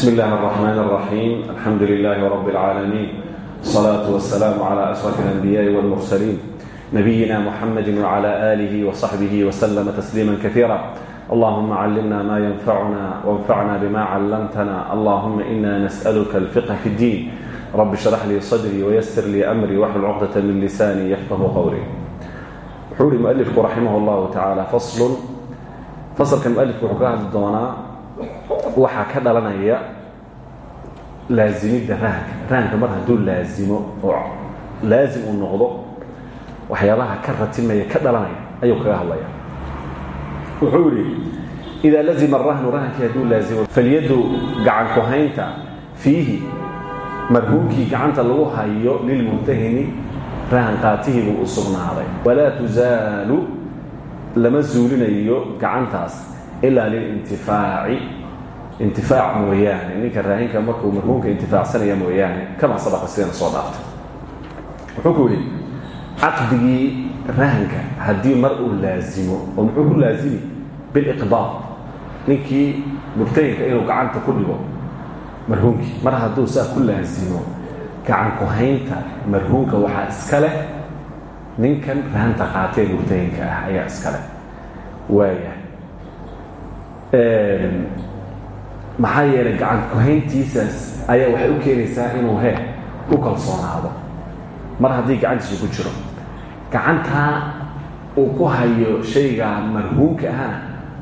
بسم الله الرحمن الرحيم الحمد لله رب العالمين الصلاة والسلام على أشرف الأنبياء والمرسلين نبينا محمد وعلى آله وصحبه وسلم تسليما كثيرا اللهم علمنا ما ينفعنا وانفعنا بما علمتنا اللهم إنا نسألك الفقه في الدين رب اشرح لي صدري ويسر لي أمري واحلل عقدة من لساني يفقه قولي وحول مؤلفك رحمه الله تعالى فصل فصل كان مؤلفك وحكاه الدوناء waxaa ka dhalanaya laasimidda rahanka rahanka mar hadduu laazimo oo laazim uu noqdo waxyaabaha ka ratimaya ka dhalanaya ayuu kaga hadlaya wuxuu yihi idaa lazima arahnu rahankii hadduu laazimo falyadu gacan ku-haynta fiihi marhuumkii gacanta lagu hayo lilmurtahini rahan qaatihii buu u sugnaaday. Walaa tusaalu lama zuulinayo gacantaas ilaa lilintifaaci intifaac mooyaane. Ninka raahinka markuu marhuumka intifaacsanaya mooyaane kama sabaqa sidana soo dhaaftay wuxuu ku yidhi caqdigii rahanka haddii mar uu laazimo oo muxuu ku laazimi? Biliqbaad ninkii murtahinka inuu gacanta ku dhigo marhuumkii. Mar hadduu saa ku laazimo gacan ku-haynta marhuumka waxaa iska leh. Ninkan rahanta qaatee murtahinka ah ayaa iska leh. Waaya maxaa yeelay gacan ku-hayntiisaas ayaa waxay u keenaysaa inuu he ku kalsoonaado. Mar haddii gacantiisu ku jiro gacantaa uu ku hayo shayga marhuumka ahana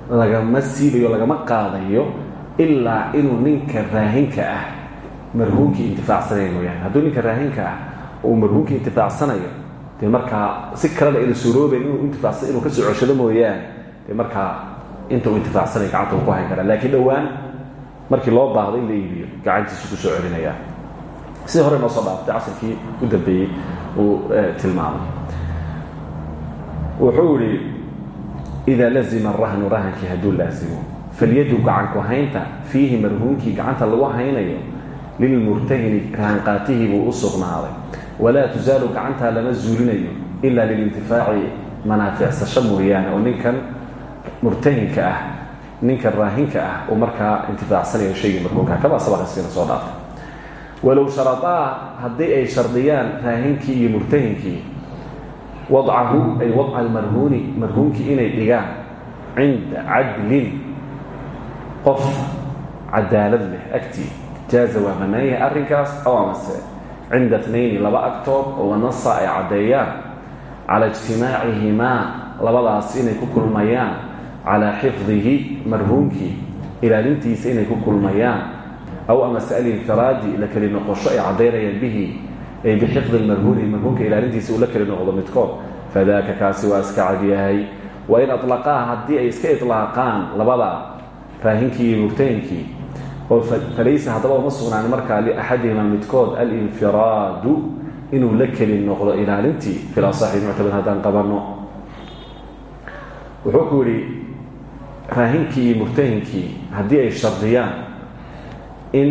lagama siibayo lagama qaadayo ilaa inuu ninka raahinka ah marhuumkii intifaacsanayo mooyaane. Hadduu ninka raahinka ah uu marhuumkii intifaacsanayo dee markaa si kalena ina suuroobayn inuu ka soo coshado mooyaane dee markaa inta uu intifaacsanayo gacanta uu ku hayn karaa. Laakiin dhowaan markii loo baahdo in la iibiyo gacantiisu ku soo celinaya sidii hore noo soo dhaaftay casirkii u dambeeyey uu tilmaamay. Wuxuu yihi idaa lazima arahnu rahankii hadduu laazimo falyadu gacan ku-haynta fiihi marhuumkii gacanta lagu haynayo lilmurtahini rahanqaatihii buu u sugnaaday. Walaa tusaalu gacantaa lama zuulinayo ilaa lilintifaaci manaaficsasho mooyaane oo ninkan murtahinka ah ninka raahinka ah markaa intifaacsanayo shaygii marhuumka kama sabaqaskiina soo dhaafay walow sharadaa haddii ay shardiyaan raahinkii iyo murtahinkii wadcahu ay wadca almarhuuni marhuumkii inay dhigaan cinda cadlin qof cadaalad leh agtii jaaza waa bannaan yahay arrinkaas aw amase cinda tnayni laba agtood oo wanasa ay caddeeyaan cala ijtimaacihimaa labadaas inay ku kulmayaan calaa xifdihi marhuumkii ilaalintiisa inay ku kulmayaan aw amase alinfiraadi la keli noqosho ay caddaynayaan bihi ay bixifdi marhuuni marhuumka ilaalintiisa uu la keli noqdo midkood fadaaka kaasi waa iska cadyahay wain alaqaa haddii ay iska ilaaqaan labada raahinkii iyo murtahinkii oo falaysa haddaba uma sugnaan markaa liaxadihima midkood alinfiraadu inuu la keli noqdo ilaalintii fil asaxi muctamad haddaan qabanno wuxuu ku raahinkii iyo murtahinkii haddii ay shardiyaan in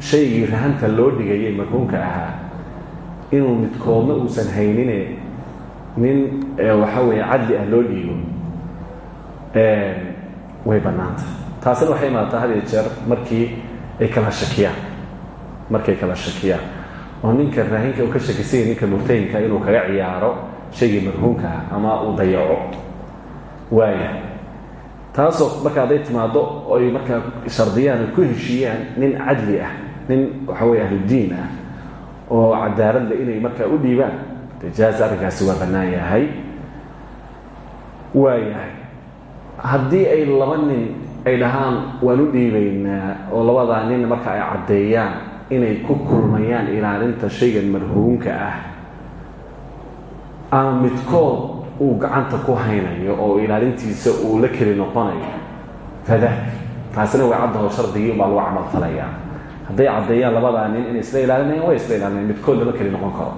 shaygii rahanta loo dhigayay marhuumka ahaa inuu midkoodna uusan haynine nin waxa weeye cadli ah loo dhiibo way bannaanta taasina waxay imaataa had jeer markii ay kala shakiyaan markay kala shakiyaan. Oo ninka raahinka uu ka shakisanya ninka murtahinka inuu kaga ciyaaro shaygii marhuumka ah ama uu dayaco. Waaya taasoo marka hadday timaado oy markaa shardiyaan ay ku heshiiyaan nin cadli ah nin waxa weye ahludiin ah oo cadaalad le inay markaa u dhiibaan. De jaaza arrinkaasi waa bannaan yahay. Waayahay haddii ay laba nin ay dhahaan waan u dhiibaynaa oo labadaa nin marka ay caddeeyaan inay ku kulmayaan ilaalinta shaygan marhuumka ah. Ama midkood uu gacanta ku haynayo oo ilaalintiisa uu la keli noqonayo. Fadak taasina way caddaho shardigii ubaa lagu camal falayaa hadday caddeeyaan labadaa nin inay isla ilaalinayaan way isla ilaalinayan midkood lama keli noqon karo.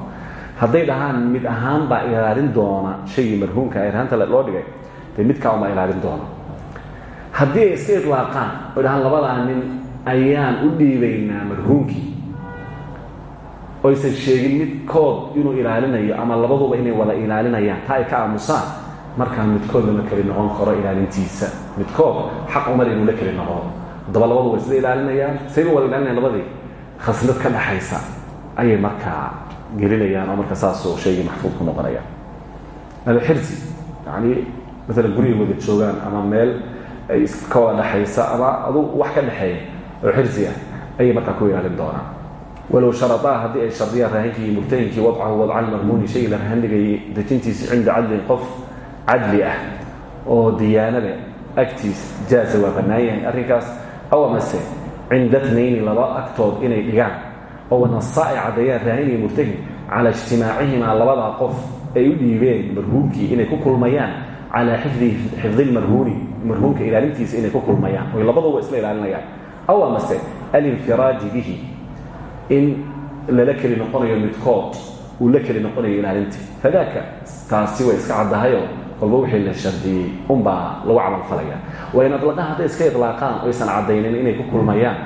Hadday dhahaan mid ahaan baa ilaalin doona shaygii marhuumka ee rahanta loo dhigay dee midkaa unbaa ilaalin doona. Haddii ay iska idlaaqaan oy dhahaan labadaa nin ayaan u dhiibaynaa marhuumkii oysan sheegin midkood inuu ilaalinayo ama labaduba inay wada ilaalinayaan taa ay ka aamusaan markaa midkood lama keli noqon karo ilaalintiisa. Midkood xaq umale inuu la keli noqdo haddaba labadu way isla ilaalinayaan sayba wada ilaalinayaan labadii. Khasnad ka dhaxaysa ayay markaa gelinayaan oo marka saasoo shaygii maxfuud ku noqonaya. Alxirsi yani maalan gurigay wada joogaan ama meel ay ka wada dhexaysa ama adu wax ka dhexeeya oo xirsi ah ayay markaa ku ilaalin doonaan walow sharadaa haddii ay shardiyaan raahinkii murtahinkii wadcahu wadcan marmuuni shay la rahandhigayay dejintiisa cinda cadlin qof cadli ah oo diyaanada agtiis jaaza waa bannaan yahay arrinkaas aw amase cinda tnayni laba agtood inay dhigaan oo wanasa ay caddeeyaan raahin iyo murtahin calaa ijtimaacihimaa labadaa qof ay u dhiibeen marhuumkii inay ku kulmayaan calaa xifdi lmarhuuni marhuumka ilaalintiisa inay ku kulmayaan. Oy labaduba isla ilaalinayaan. Aw amase alinfiraadi bihi in lala keli noqonayo midkood uu la keli noqonayo ilaalintii fadaaka taasi way iska caddahayoo kolba wixii la shardiyey unbaa lagu camalfalaya waa in adlaqaan hadday iska idlaaqaan oysan caddaynin inay ku kulmayaan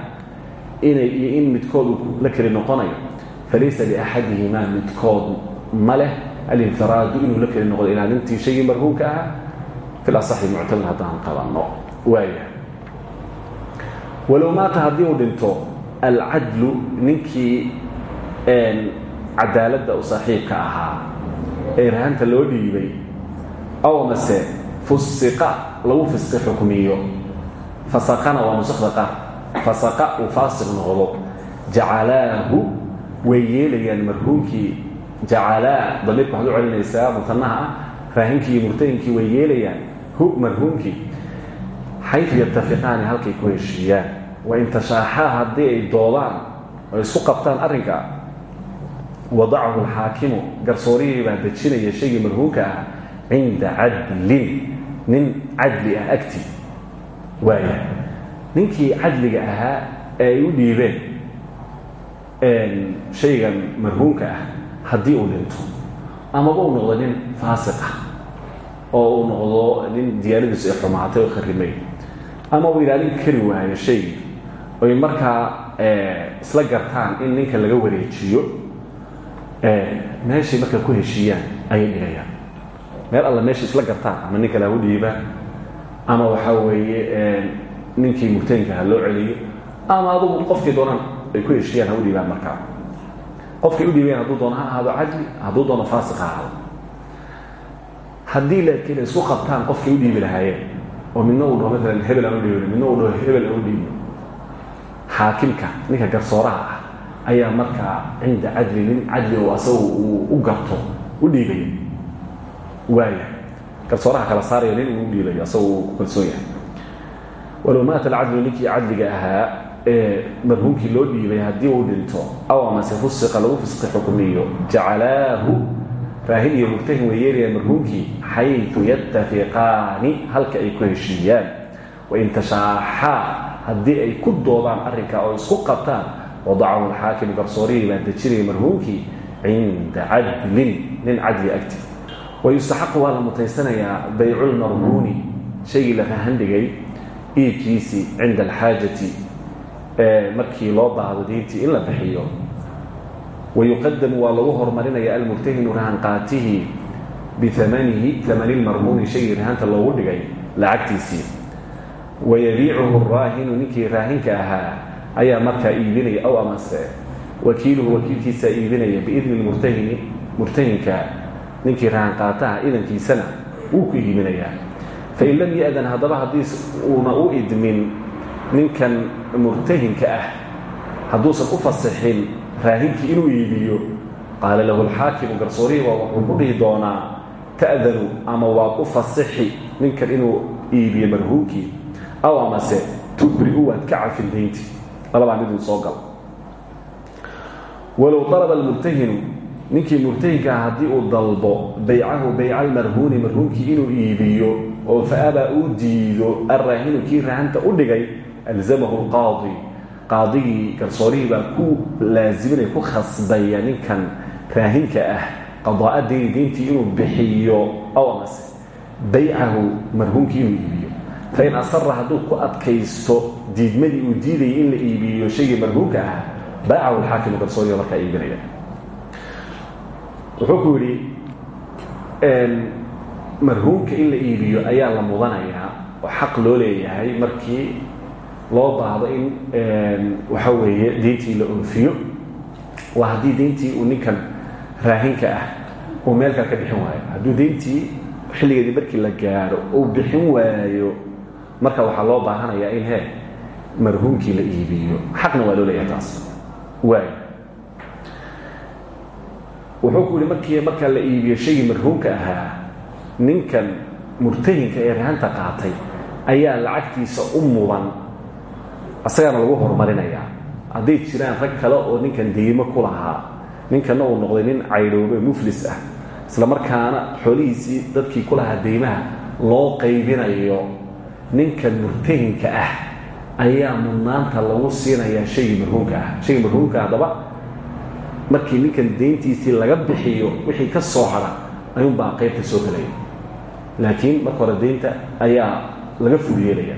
inay iyo in midkood uu la keli noqonayo. Falaysa liaxadihimaa midkood ma leh alinfiraadu inuu la keli noqdo ilaalintii shaygii marhuumka ahaa? Fi lasaxi muctamad haddaan qabanno waaya. Walow maata haddii uu dhinto alcadlu ninkii cadaaladda u saaxiibka ahaa ee rahanta loo dhiibay aw mase fusiqa lagu fisqi xukmiyo fasaqana waa nusakda qaar fasaqa uu faasiq noqdo jacalaahu way yeelayaan marhuumkii jacalaa damiirka waxaad u celinaysaa mutanaha ah raahinkii iyo way yeelayaan hu marhuumkii xayu yatafiqaani halkay ku heshiiyaan wain tashaaxaa haddii ay doodaan oo isku qabtaan arrinka wadacahu alxaakimu garsoorihii baa dejinaya shaygii marhuumka ah cinda cadlin nin cadli ah agtii waaya ninkii cadliga ahaa ee ay u dhiibeen shaygan marhuumka ah haddii uu dhinto amaba uu noqdo nin faasiq ah oo uu noqdo nin diyaanadiisu ay xumaatay oo kharimay ama uu ilaalin kari waayo shaygii oy markaa isla gartaan in ninka laga wareejiyo meeshay markaa ku heshiiyaan ayay dhigayaan. Meel alla meesha isla gartaan ama ninka lagu dhiibaa ama waxaa weeye ninkii murtahinka ha loo celiyo ama adugu qofkii doonaan ay ku heshiiyaan ha u dhiibaan markaa qofkay u dhiibayaan hadduu doono ha ahaado cadli hadduu doono faasiq ha ahaado. Haddii laakiin ay isku u dhiibi lahaayeen oo midna uu dhaho maalan hebel aan u dhiibin midna uu hebel aan u dhiibin xaakimka ninka garsooraha ah ayaa markaa cinda cadli nin cadli oo asagu uu u garto u dhiibayo. Waaya garsooraha kala saarayo nin uu dhiibayo ku kalsoon yahay. Walow maata alcadlu ninkii cadliga ahaa ee marhuumkii loo dhiibay haddii uu dhinto aw amase fusiqa lagu fisqi xukmiyo jacalaahu raahin iyo murtahin way yeelayaan marhuumkii xayu yatafiqaani halka ay ku heshiiyaan. Wain tashaaxaa haddii ay ku doodaan arrinka oo isku qabtaan wadacahu alxaakimu garsoorihii baa dejinaya marhuumkii cinda cadlin nin cadli agti. Wayustaxaqu waa la mutaysanayaa bayculmarhuuni shaygii la rahandhigay iibkiisii cinda alxaajati markii loo baahdo diintii in la bixiyo. Wayuqadamu waa lagu horumarinaya almurtahinu rahanqaatihi biamanihi amani lmarhuuni shaygii rahanta loogu dhigay lacagtiisii wayabiicuhu raahinu ninkii raahinka ahaa ayaa markaa iibinaya aw amase wakiiluhu wakiilkiisaa iibinaya biidni murtahini murtahinka ninkii rahanqaataha idankiisana wuu ku iibinayaa fain lam ya-dan haddaba haddii uuna u idmin ninkan murtahinka ah hadduusan u fasixin raahinkii inuu iibiyo qaala lahu alxaakimu garsoorihii waa wuxuu ku dhihi doonaa ta'danu ama waad u fasixi ninkan inuu iibiyo marhuumkii aw amase tubri-u waad ka cafin daynti labadaa miduu soo gal walow dalaba almurtahinu ninkii murtahinkaa haddii uu dalbo baycahu bayca almarhuuni marhuumkii inuu iibiyo oo fa abaa uu diido alraahinu kii rahanta u dhigay alzamahu alqaadi. Qaadigii garsoorihii baa ku laaziminaya ku khasbaya ninkan raahinka ah qadaaa dayntii inuu bixiyo. Aw amase baycahu marhuumkii inuu fain asara hadduu ku adkaysto diidmadii uu diidayay in la iibiyo shaygii marhuumka ah baacahu alxaakimu garsooriga markaa iibinaya wuxuu ku yidhi marhuumka in la iibiyo ayaa la mudanayaa oo xaq loo leeyahay markii loo baahdo in waxa weeye diintii la oofiyo waa haddii diintii uu ninkan raahinka ah uu meelkaa ka bixin waayo. Hadduu diintii xilligeedii markii la gaaro uu bixin waayo marka waxaa loo baahanayaa in he marhuumkii la iibiyo. Xaqna waa loo leeyahay taas. Waay wuxuu ku yihi markii markaa la iibiyo shaygii marhuumka ahaa ninkan murtahinka ee rahanta qaatay ayaa lacagtiisa u mudan. Asagaana lagu horumarinayaa. Hadday jiraan rag kale oo ninkan deymo ku lahaa ninkanna uu noqday nin caydhoobe muflis ah isla markaana xoolihiisii dadkii ku lahaa deymaha loo qaybinayo ninkan murtahinka ah ayaa mudnaanta lagu siinayaa shaygii marhuumka ah. Shaygii marhuumka haddaba markii ninkan deyntiisii laga bixiyo wixii ka soo hara ayuunbaa qaybta soo gelaya laakiin marka hore deynta ayaa laga ful yeelaya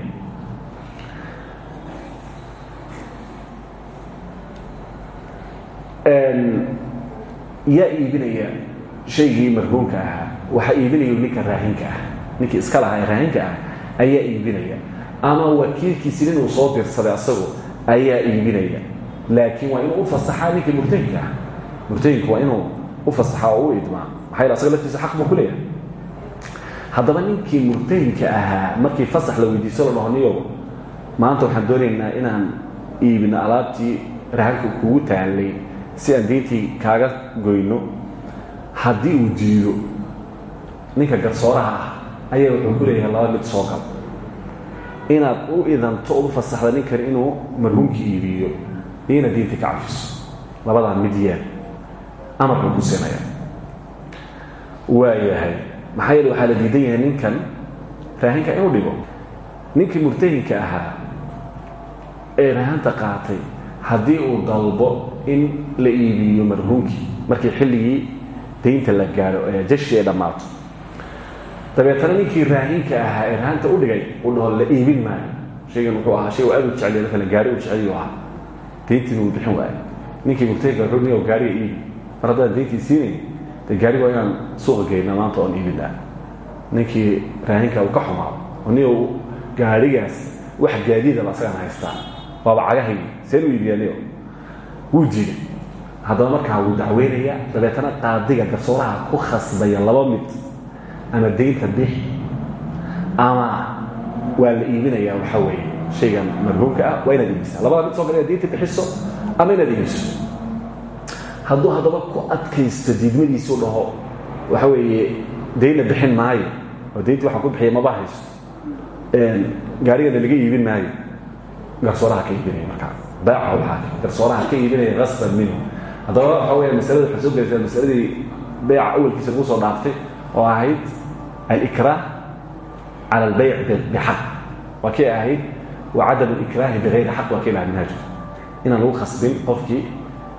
yaa iibinaya shaygii marhuumka ahaa. Waxaa iibinaya ninka raahinka ah. Ninkii iska lahaa ee raahinka ah ayaa iibinaya. Ama wakiilkiisi ninuu soo dirsaday asagu ayaa iibinaya. Laakiin waa inuu u fasaxaa ninkii murtahinka ah. Murtahinka waa inuu u fasaxaa oo u idmaa maxaa asaga laftiisa xaq buu ku leeyahay? Haddaba ninkii murtahinka ahaa markii fasax la weydiiso la dhaho maanta waxaan doonaynaa inaan iibino alaabtii rahanka kugu taallay si aan diintii kaaga goyno. Haddii uu diido ninka garsooraha ah ayaa wuxuu ku leeyahay laba mid soo gal inaad u idanto u fasaxda ninkan inuu marhuumkii iibiyo iyo inaad ka cafiso labadaa mid yeel amarkuu ku siinaya waayahay maxaa yeele waxaa la diidan yahay ninkan raahinka inuu dhigo? Ninkii murtahinka ahaa ee rahanta qaatay haddii uu dalbo in la iibiyo marhuumkii markii xilligii daynta la gaadho ee jashi ay dhammaato dabeetana ninkii raahinka ahaa ee rahanta u dhigay uu dhaho la iibin maayo. Shaygan wuxuu ahaa shay aad u jeceliy maalan gaari u jeceliyu ahaa dayntiina wuu bixin waayo ninkii murtahinka wuxuu niyo gaariga iibi mar haddaan dayntii siinayn dee gaari waa inaan suuqa maanta oon iibinaa ninkii raahinka uu ka xumaado oo niyo gaarigaas wax gaadiidaba asagaan haystaa waaba cagahaygi seen u iibiyaa niyo wuu diiday haddaba markaa wuu dacweynayaa dabeetana qaadiga garsooraha ku khasbaya laba mid ama daynta bix ama waa la iibinayaa waxaa weeye. Shaygan marhuumka ah waa inaad labada mid soo gala inaad daynta ama inaad iibiso. Hadduu haddaba ku adkaysto diidmadiisuu dhaho waxa weeye daynna bixin maayo oo dayntii waxaan ku bixiya maba haysto gaarigana laga iibin maayo. Garsooraha ka iibinaya markaa. Baacahu xaakim garsooraha ka iibinaya asban minhu. Haddaba waxa weya masalada waxaa soo gelaysaa masaladii beyca awalkiisa lagu soo dhaaftay oo ahayd alikraah cala albayc bixaq waa kay ahayd? Wa cadam alikraahi bigayri xaq waa kay lahaa minhaajku inaan lagu khasbin qofkii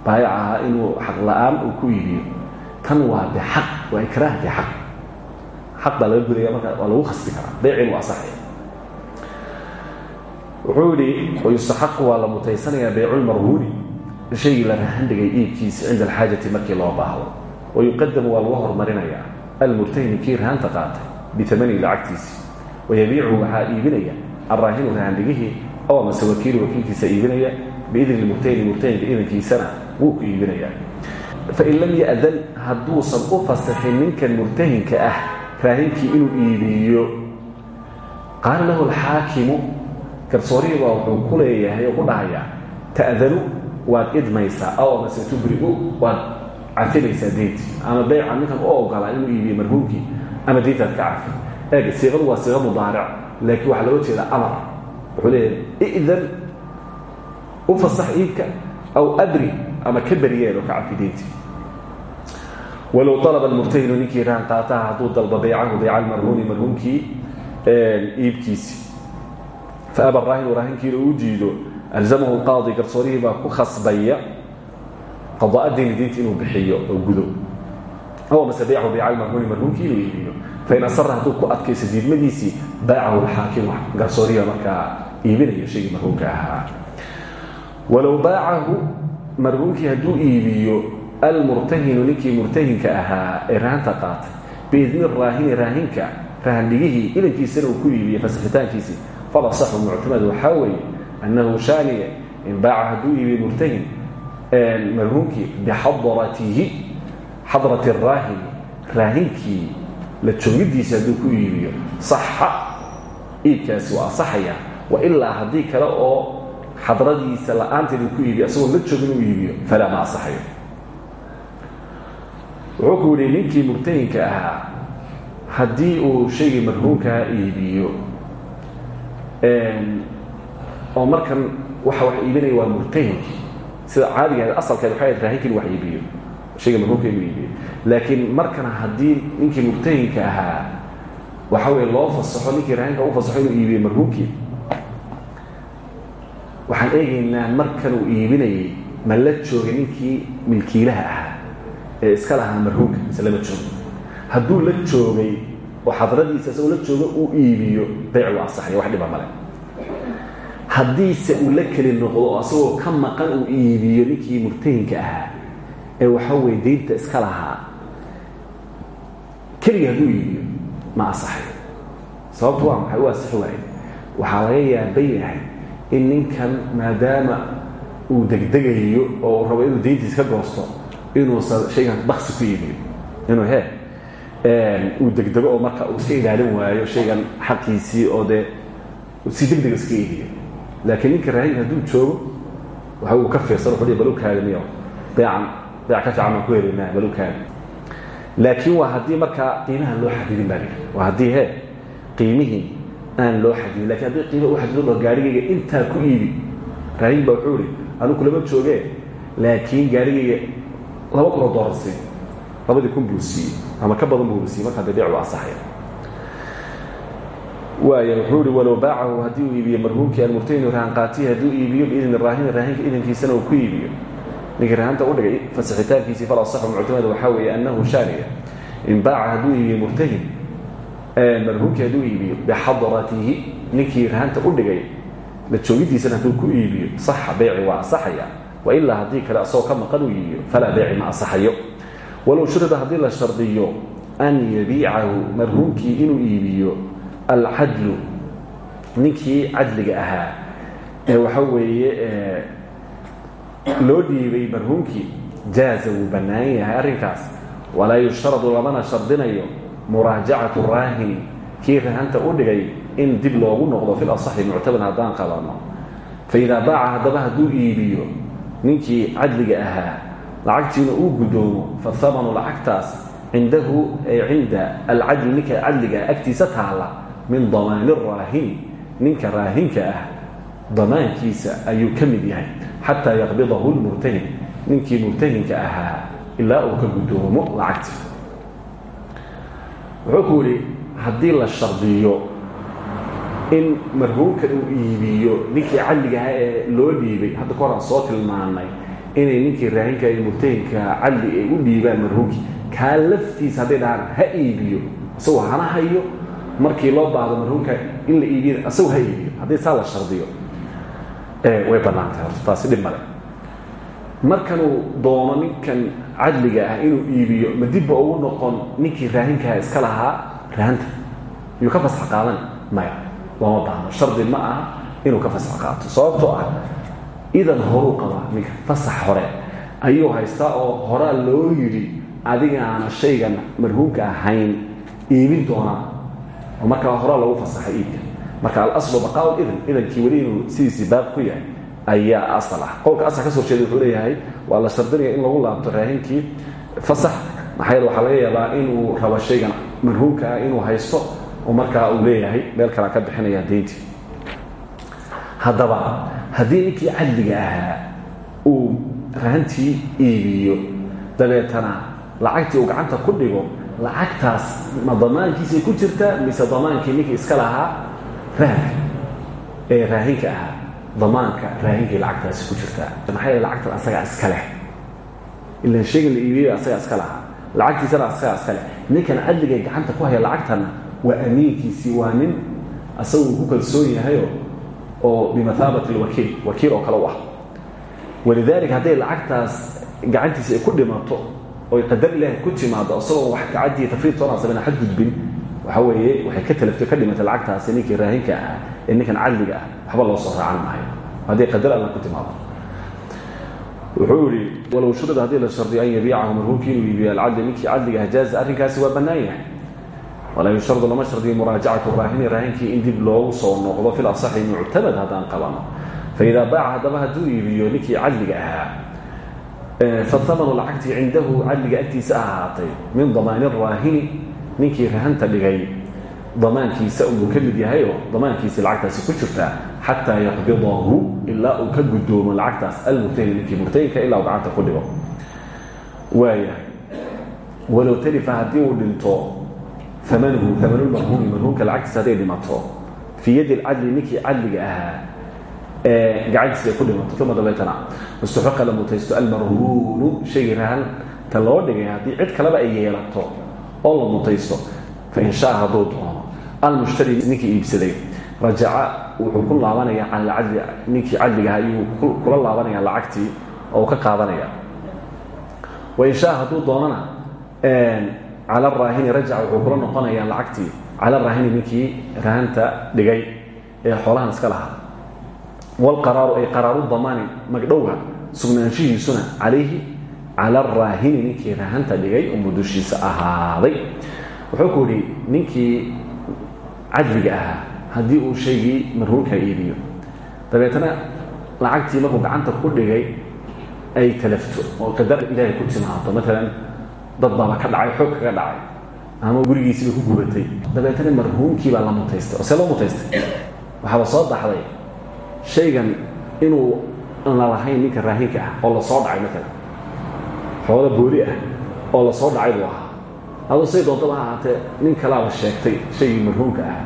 baayac ahaa inuu xaq la'aan uu ku iibiyo. Tan waa bixaq waa ikraah bixaq xaq baa laga gudaya marka waa lagu khasbi karaa. Beycin waa asaxaya wuxuu yihi wayustaxaqu waa la mutaysanayaa bayculmarhuuni shaygii la rahandhigay iibkiisa cinda alxaajati markii loo baahdo. Wayuqadamu waa lagu horumarinayaa almurtahini kii rahanta qaatay bitamanihi lacagtiisi. Wayabiicu waxaa iibinaya alraahinu rahandhigihii oo amase wakiili wakiilkiisa iibinaya biidni murtahini murtahinka idankiisana wuu ku iibinayaa fain lam ya'dan hadduusan u fasaxin ninkan murtahinka ah raahinkii inuu iibiyo. Qaala lahu alxaakimu garsoorihii baa wuxuu ku leeyahay oo ku dhahayaa ta'danu waad idmaysaa aw amase tubri'u waad cafinaysaa deyntii ama beyca ninkan u ogolaa inuu iibiyo marhuumkii ama deyntaad ka cafi eeg siiqadu waa siiqa mudaaric laakiin waxaa looga jeedaa amar wuxuu leeyahay idan u fasax iibka aw abri ama ka ka cafi deyntii walow alaba murtahinu ninkii raan qaataha dalba beycahu beyca almarhuuni marhuumkii iibkiisi faaba raahinu raahinkiina uu diido alzamahu qaadi garsoorihii baa ku khasbaya qadaa dayni diinta inuu bixiyo oo gudo. Aw mase beycahu beyca almarhuuni marhuumkii inuu iibiyo fain asara hadduu ku adkayso diidmadiisii baacahu alxaakimu garsoorihiba markaa iibinayo shaygii marhuumka ahaa. Walow baacahu marhuumkii hadduu iibiyo almurtahinu ninkii murtahinka ahaa ee rahanta qaatay biidni raahini raahinka rahandhigihii idankiisana uu ku iibiyey fasaxitaankiisii falasaxu muctamad waxaa weeye annahu shaaniya inbaaca hadduu iibiyo murtahin marhuunkii bixadratihi xadrati raahini raahinkii la joogidiisa hadduu ku iibiyo. Saxa iibkaasi waa asaxaya wa ilaa haddii kale oo xadradiisa la'aanteedu ku iibiyo asagoo la joogin u iibiyo falaa ma asaxayo. Wuxuu ku yihi ninkii murtahinka ahaa haddii uu shaygii marhuunkaa iibiyo oo markan waxa wax iibinaya waa murtahinkii sida caadiga asalkeed waxay raahinka inu wax iibiyo shayga marhuunka inuu iibiyo laakiin markana haddii ninkii murtahinka ahaa waxa weye loo fasaxo ninkii raahinka u fasaxo inuu iibiyo marhuunkii waxaan eegaynaa markan uu iibinayay ma la joogay ninkii milkiilaha ahaa ee iska lahaa marhuunka mise lama joogo. Hadduu la joogay oo xadradiisa isagoo la joogo uu iibiyo bayc waa asaxaya wax dhiba male haddiise uu la keli noqdo oo asagoo ka maqan uu iibiyo ninkii murtahinka ahaa ee waxa weye daynta iska lahaa keliga hadduu iibiyo ma asaxayo sababtu waa maxay? U asixi waaye waxaa laga yaaban yahay in ninkan maadaama uu degdegayo oo uu rabo inuu dayntiis ka goosto inuusan shaygan baksi ku iibiyo. Inuu he uu degdego oo marka uu iska ilaalin waayo shaygan xaqiisii oo dee si degdega iska iibiyo laakiin ninka raahinka hadduu joogo waxa uu ka fiirsan wuxuu dhihi balukaada miyo beecan beec ka fiican baan ku helaynaa balukaada laakiin waa haddii markaa qiimahan loo xadidin baa waa haddii he qiimihii aan loo xadidin laakiin haddii qiima u xadido dhaho gaarigayga ku iibi raahin baa wuxuu ihi anugu kulama joogee laakiin gaarigayga laba kunoo siin labadii kun buu ama ka badan buu siiyey markaa waa asaxaya waay wuxuu ihi walow baacahu haddii uu iibiyo marhuumkii almurtahinu rahanqaatihi hadduu iibiyo biidni raahini raahinka idankiisana uu ku iibiyo. Ninkii u dhigay fasixitaankiisii fal asaxu muctamada waxaa weeye annahu shaaniya. In baaca hadduu iibiyo murtahin marhuumkii hadduu iibiyo bixadratihi ninkii rahanta u dhigay la joogidiisana hadduu ku iibiyo saxa beyci waa asaxaya wailaa haddii kale asagoo ka maqan uu iibiyo falaa beyci ma asaxayo. Walow shurida haddii la shardiyo an yabiicahu marhuumkii inuu iibiyo alcadlu ninkii cadliga ahaa ee waxa weeye loo dhiibay marhuumkii jaaza wuu bannaan yahay arrinkaas. Walaa yushtaradu lamana shardinayo muraajacatu raahini kii rahanta u dhigay in dib loogu noqdo fil asaxi muctaban haddaan qabanno. Fa idaa baaca haddaba hadduu iibiyo ninkii cadliga ahaa lacagtiina uu guddoomo fa hamanu lacagtaas cindahu ay cinda alcadli ninka cadliga agtiisa taala min damaani raahini ninka raahinka ah damaankiisa ayuu ka mid yahay xataa yaqbidahu lmurtahin ninkii murtahinka ahaa ilaa uu ka guddoomo lacagti. Wuxuu ku yihi haddii la shardiyo in marhuumkan uu iibiyo ninkii cadliga ahaa ee loo dhiibay hadda ka hor aan soo tilmaanay inay ninkii raahinka iyo murtahinka cadli ay u dhiibaan marhuumkii kaa laftiisa hadday dhahaan ha iibiyo isagoo hana hayo markii loo baahdo marhuumka in la iibiyo asagoo ha iibiyo. Haddii saa la shardiyo way bannaantahay horta taasi dhib male markanuu doono ninkan cadliga ah inuu iibiyo ma dibba ugu noqon ninkii raahinkaha iska lahaa rahanta yuu ka fasax qaadan maya looma baahno. Shardi ma aha inuu ka fasax qaato. Sababtoo ah idan horuu qaba ninka fasax hore. Ayuu haystaa oo horaa loo yidhi adigaana shaygan marhuumka ahayn iibin doonaa oo markaa horaa loogu fasaxay iibka. Marka alaslu baqaa idan idankii weli inuu sidiisii baab ku yahay ayaa asal ah. Qowlka asal ka soo jeeda wuxuu leeyahay waa la shardinaya in lagu laabto raahinkii fasax. Maxaa yeele waxaa laga yaabaa inuu rabo shaygan marhuumka ah inuu haysto oo markaa uu leeyahay meel kalea ka bixinaya dayntii haddaba haddii ninkii cadliga ahaa uu rahantii iibiyo dabeetana lacagtii uu gacanta ku dhigo lacagtaas ma damaankiisay ku jirtaa mise damaankii ninkii iska lahaa? Rahanka ee raahinka ahaa. Damaanka raahinkii lacagtaasi ku jirtaa maxaa yeele lacagtan asagaa iska leh? Ilan shaygan la iibiyey asagaa iska lahaa. Lacagtiisana asagaa iska leh. Ninkan cadligay gacanta ku haya lacagtana waa amiinkiisii waa nin asagu uu ku kalsoon yahayo oo bimathaabati lwakiil wakiil oo kale u ah. Walidaalika hadday lacagtaas gacantiisa ay ku dhimato oy qadar ilaahi ku timaado isagoo wax gacantii tafriid toona sameyna xadgudbin waxa weeye waxay ka talaftay ka dhimatay lacagtaasi ninkii raahinka ahaa ee ninkan cadliga ah. Waxba loo soo raacan maayo. Haddii qadar alla ku timaado wuxuu yihi walow shurida haddii la shardiyo an yabiicahu marhuumkii inuu iibiyo alcadli ninkii cadliga hajaaza arrinkaasi waa bannaan yahay. Walaa yushardu lama shardiyo muraajacatu raahini raahinkii in dib loogu soo noqdo fil asaxi muctamad haddaan qabano. Faidaa baaca haddaba hadduu iibiyo ninkii cadliga ahaa fatamanu lacagtii cindahu cadliga agtiisa ahaatay. Min damaani raahini ninkii rahanta dhigay. Damaankiisa unbuu ka mid yahayoo damaankiisii lacagtaasi ku jirtaa xataa yaqbidahu ilaa uu ka gudoomo lacagtaas almurtahin ninkii murtahinka ilaa uu gacanta ku dhigo. Waaya walow talifa haddii uu dhinto amanuhu amanulmarhuumi marhuumka lacagtiisa hadday dhimato fii yadi lcadli ninkii cadliga ahaa ee gacantiisa ay ku dhimato. Uma dabeetana mustaxiqa la mutaysto almarhuunu shaygii rahanta loo dhigay haddii cid kaleba ay yeelato oo la mutaysto fain shaa hadduu almushtari ninkii iibsaday rajaca wuxuu ku laabanayaa cala cadli ninkii cadligaha ayuu kula laabanaya lacagtii oo ka qaadanaya. Wain shaa hadduu doonana cala raahini rajaca wuxuu kula noqonayaa lacagtii cala raahini ninkii rahanta dhigay ee xoolahan iska lahaa wlqaraaru ay qaraaru damaani magdhowga sugnaanshihiisuna calayhi cala araahini ninkii rahanta dhigay umu dushiisa ahaaday. Wuxuu ku yidhi ninkii cadliga ahaa haddii uu shaygii marhuumka iibiyo dabeetna lacagtii markuu gacanta ku dhigay ay talafto oo qadar ilaahay ku timaado maalan dad ka dhacay xoog kaga dhacay ama gurigiisiiba ku gubatay. Dabeetna marhuumkii baa la mutaystay oo see loo mutaystay? Waxaaba soo baxday shaygan inuu lalahayn ninka raahinka ah oo la soo dhacay maalan xoola booli ah oo la soo dhacay buu ahaa. Say doontaba ha ahaatee nin kalaaba sheegtay shaygii marhuumka ah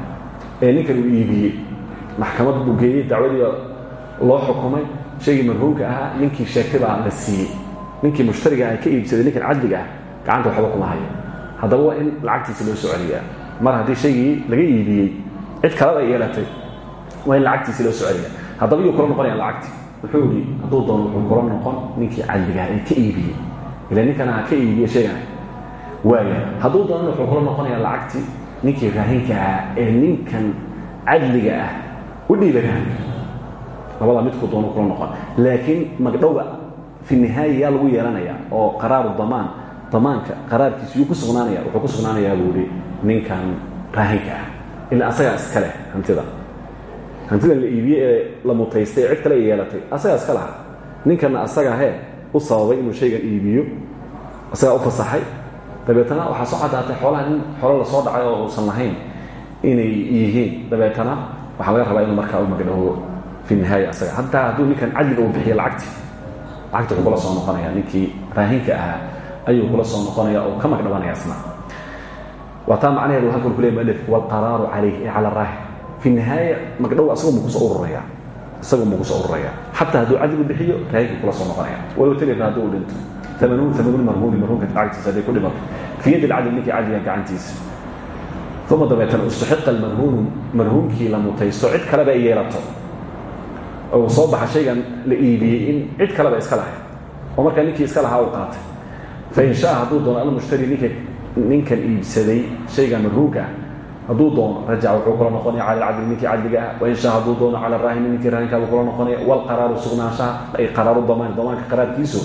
ee ninkan uu iibiyey. Maxkamad buu geeyey dacwadii loo xukumay. Shaygii marhuumka ahaa ninkii sheegtay baa la siiyey. Ninkii mushtariga ah ka iibsaday ninkan cadliga ah gacanta waxba kuma hayo. Haddaba waa in lacagtiisa loo soo celiyaa. Mar haddii shaygii laga iibiyey cid kaleba yeelatay waa in lacagtiisi loo soo celiyaa haddaba yuu kula noqonaya lacagtii wuxuu yihi hadduu doono wuxuu kula noqon ninkii cadligaha ee ka iibiyey ila ninkana ha ka iibiye sheegana. Waaya hadduu doonana wuxuu kula noqonaya lacagtii ninkii raahinka ahaa ee ninkan cadliga ah. U dhiibay raahinka labadaa midkuu doono kula noqon. Laakiin magdhowga fi nihaaya yaa lagu yeelanaya oo qaraaru damaan damaanka qaraarkiisu yuu ku sugnaanaya wuxuu ku sugnaanayaa buu ninkan raahinka ah. Ila asagaa iska hantida hantidan la iibiyey ee la mutaystay cid kale ay yeelatay. Asagaa iska laha ninkana asaga hee u sababay inuu shaygan iibiyo. Asagaa u fasaxay. Dabeetana waxaa soo caddaatay xoolaha nin xoolo la soo dhacay oo uusan lahayn inay yihiin. Dabeetana waxaa laga rabaa inuu markaa u magdhawo fi nihaaya asaga. Hataa hadduu ninkan cadliga uu bixiyo lacagti wuxuu kula soo noqonaya ninkii raahinka ahaa ayuu kula soo noqonaya oo ka magdhabanaya isna. Waa taa macnaheedu halkan ku leey mualifku walqaraaru calayh ee cala raahin fi nihaaya magdhow asagoo mu ku soo ururaya isagoo mu ku soo ururaya xataa hadduu cadligu bixiyo raahinkii kula soo noqonaya walow talifa hadduu u dhinto amanuun amanuun marhuumi marhuumka lacagtiisa hadday ku dhimato fii yadi lcadli ninkii cadliga gacantiisa uma dabeetana istaxiqa almarhuumu marhuumkii la mutaysto cid kaleba ay yeelato oo soo baxa shaygan la iibiyey in cid kaleba iska lahay oo markaa ninkii iska lahaa uu qaatay fain shaa hadduu doono almushtari ninka ninkan iibsaday shaygan marhuumka ah hadduu doono rajaca wuxuu kula noqonaya cala alcadli ninkii cadliga ah. Wain shaa hadduu doono cala raahini ninkii raahinkaabuu kula noqonaya. Walqaraaru sugnaanshaha ay qaraaru damaan damaanka qaraarkiisu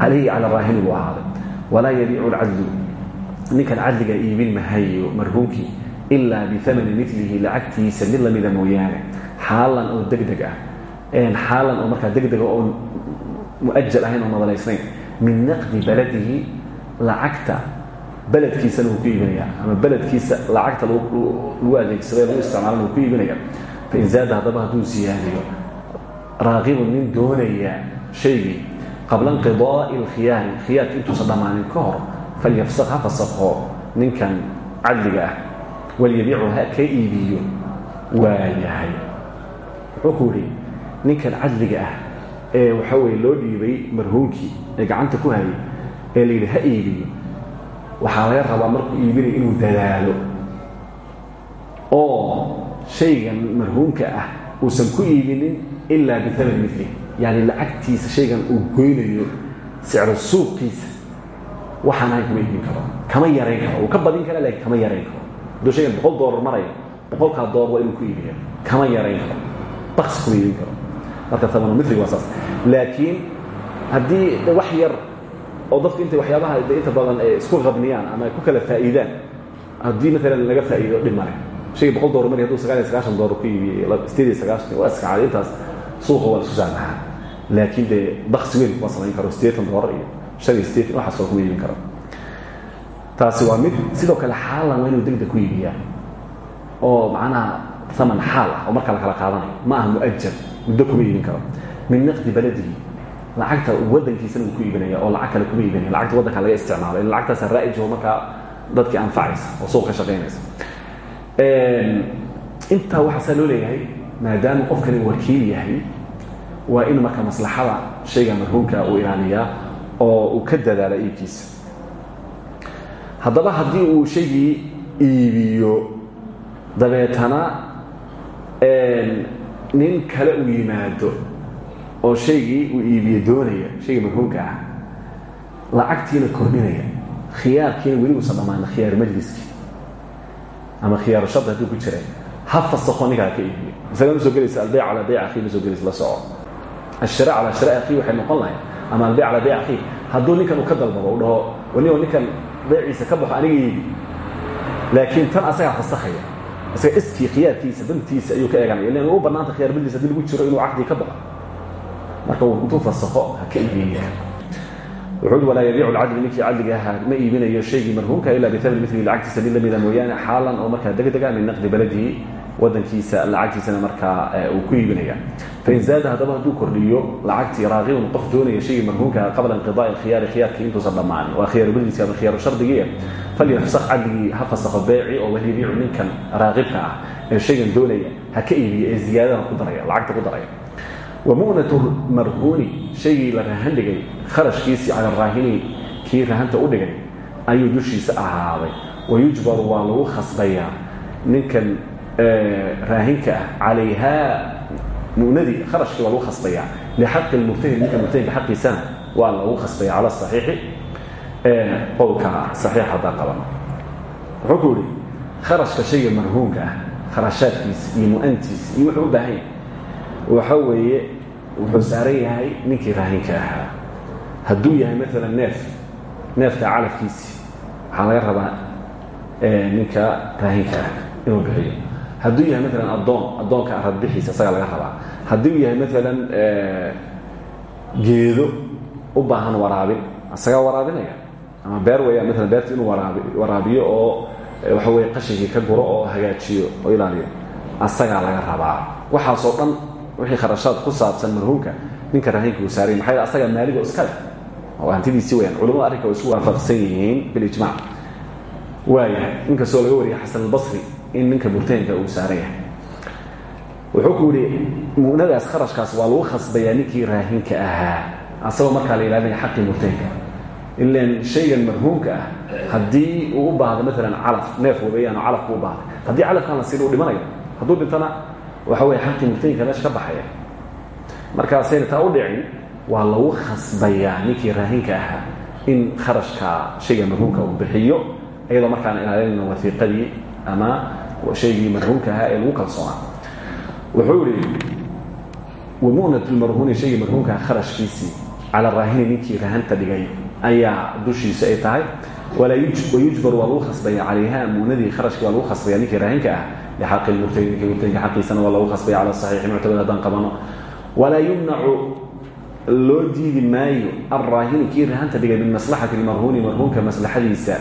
calayhi cala raahini buu ahaaday. Walaa yabiicu lcadlu ninkan cadliga iibin mahayo marhuumkii ilaa biamani milihi lacagtiisa mid lamida mooyaane. Xaalan oo degdeg ah. Xaalan oo markaa degdega oo muajal ahayn oo madalaysnayn. Min naqdi baladihi lacagta beledkiisana uu ku iibinaya ama beledkiisa lacagta lagu adeegsaday lagu isticmaalana uu ku iibinaya fain zaada haddaba hadduu siyaadiyo raaqibun nin doonaya shaygii qabla inqidaai alkhiyaari khiyaarka intuusan dhammaanin ka hor falyafsaq ha fasakho ninkan cadliga ah walyabiicu ha ka iibiyo waa yahay. Wuxuu ku yihi ninkan cadliga ah ee waxa weye loo dhiibay marhuumkii ee gacanta ku hayay ee la ha iibiyo waxaa laga rabaa markuu iibinayo inuu dadaalo oo shaygan marhuumka ah uusan ku iibinin ilaa biaman mili yani lacagtiisa shaygan uu goynayo sicro suuqiisa waxaan ahayn kama iibin karo kama yarayn karo. Ka badin kara laakiin kama yarayn karo. Hadduu shaygan boqol doolar marayo boqolkaa doolar waa inuu ku iibiya kama yarayn karo. Baqsi kuma iibin karo. Marka tamanomitrig waa saas. Laakiin haddii wax yar oo dadku intay waxyaabaha inta badan isku qabniyaan ama ku kala faa'iidaan haddii maalan laga faa'iido dhib male shayga boqol dolar mari haduu sagaal iyo sagaashan dolar ku iibiyey sideed iyo sagaashan waa iska caadi intaas suuqa waa la isku saamaxaa laakiin dee daksi weyn kuma samayn karo siddeetan dolar iyo shan iyo siddeetan waxaas oo kuma iibin karo. Taasi waa mid sidoo kale xaalan waa inuu degdeg ku iibiyaa oo macnaha aman xaal ah oo markaa la kala qaadanayo ma aha muajar muddo kuma iibin karo. Min naqdi baladihi lacagta wadankiisana uu ku iibinaya oo lacag kale kuma iibinaya. Lacagta waddanka laga isticmaalo. In lacagtaasa raa'ijaho markaa dadkii anfacaysa oo suuq ka shaqaynaysa intaa waxaa saa leeyahay maadaama qofkani wakiil yahay waa in marka maslaxada shayga marhuumka uu ilaaliyaa oo uu ka dadaala iibkiisa. Haddaba haddii uu shaygii iibiyo dabeetana nin kale uu yimaado oo shaygii uu iibiye doonaya shayga marhuumka ah lacagtiina kordhinaya khiyaarkiina weli uusan dhammaana khiyaar majliskii ama khiyaaru shardi hadduu ku jira. Ha fasakho ka iibiyo. Isaga ma soo gelaysa albeyc calaa beyc akhi ma soo gelaysa la soco. Ashira calaa shira akhi waxay noqon lahay ama albeyc calaa beyc akhi hadduu ninkan uu ka dalbado u dhaho wanigo ninkan beeciisa ka baxo aniga iibi. Laakiin tan asagaa fasakhaya isaga iskii khiyaarkiisa dantiisa ayuu ka eeganaya. Ilan u bannaanta khiyar majlis haddii lagu jiro inuu caqdi ka baxo marka intuu fasakho ha ka iibiyo wuxuu i walaa yabiicu lcadli ninkii cadliga ahaa ma iibinayo shaygii marhuumka ila bitamni milihi lacagtiisa mid lamida mooyaane xaalan oo markaa degdega min naqdi baladihi wadankiisa lacagtiisana markaa uu ku iibinaya. Fain zaada haddaba hadduu kordhiyo lacagtii raaqibun qof doonaya shaygii marhuumka qabla inqidaai khiyaari khiyaarkii intuusan dhammaan waa khiyaaru majliska ama khiyaaru shardigii falyafsak cadligii ha fasakho beeci oo walyabiicu ninkan raaqibka ah ee shaygan doonaya ha ka iibiyo ee ziyaadada ku daraya lacagta ku daraya wamu'nat marhuuni shaygii la rahan dhigay kharashkiisii cala raahini kii rahanta u dhigay ayuu dushiisa ahaaday wayujbaru waa lagu khasbayaa ninkan raahinka ah calayhaa mu'nadii kharashkii waa lagu khasbayaa lixaqi lmurtahin ninka murtahinka xaqiisana waa lagu khasbaya cala saxiixi qowlka saxiix haddaan qabano wuxuu ku yihi kharashka shayga marhuunka wuxuu saaran yahay ninkii raahinka ahaa. Hadduu yahay maalan neef neefka calafkiisi waxaa laga rabaa ninka raahinka ah inuu bixiyo. Hadduu yahay maalan addoon addoonka aradbixiisa isagaa laga rabaa. Hadduu yahay maalan geedo u baahan waraabin isagaa waraabinaya? Ama beer weeyaan maalan beerta inuu waraabi waraabiyo oo waxa weye qashinkii ka guro oo hagaajiyo oo ilaaliyo asagaa laga rabaa. Waxaasoo dhan wixii kharashaad ku saabsan marhuumka ninka raahinka uu saaray maxaa asaga maaligo iska leh oo hantidiisi weyaan culamada arrinka way isu waafaqsan yihiin bilijmac waayahay inkastoo laga wariyay xasan albasri in ninka murtahinka uu saaran yahay wuxuu ku yihi mu'nadaas kharashkaas waa lagu khasbayaa ninkii raahinka ahaa. Asagoo markaa la ilaalinaya xaqii murtahinka ilan shaygan marhuumka ah haddii uu u baahdo maalan calaf neef wabeeyaan oo calafku u baahday. Haddii calafkaan la siin uu dhimanayo hadduu dhintana waxa weye xaqii murtayinka meesha ka baxaya. Markaasayna taa u dhicin waa lagu khasbayaa raahinka ahaa in kharashka shayga marhuumka uu bixiyo iyadoo markaan ilaalinayno wasiiqadii ama shaygii marhuumka ahaa ee lagu kalsoonaa. Wuxuu yihi wamu'nat lmarhuuni shaygii marhuumka aha kharashkiisii cala raahini ninkii rahanta dhigay ayaa dushiisa ay tahay. Wayujbar waa lagu khasbaya calayha mu'nadii kharashkii lagu khasbaya raahinka ah lxaqi murtahin ninkii murtahinka xaqiisana waa lagu khasbaya cala saxiixi muctamad haddaan qabano walaa yumnacu loo diidi maayo alraahinu kii rahanta dhigay min maslaxati lmarhuuni marhuunka maslaxadiisa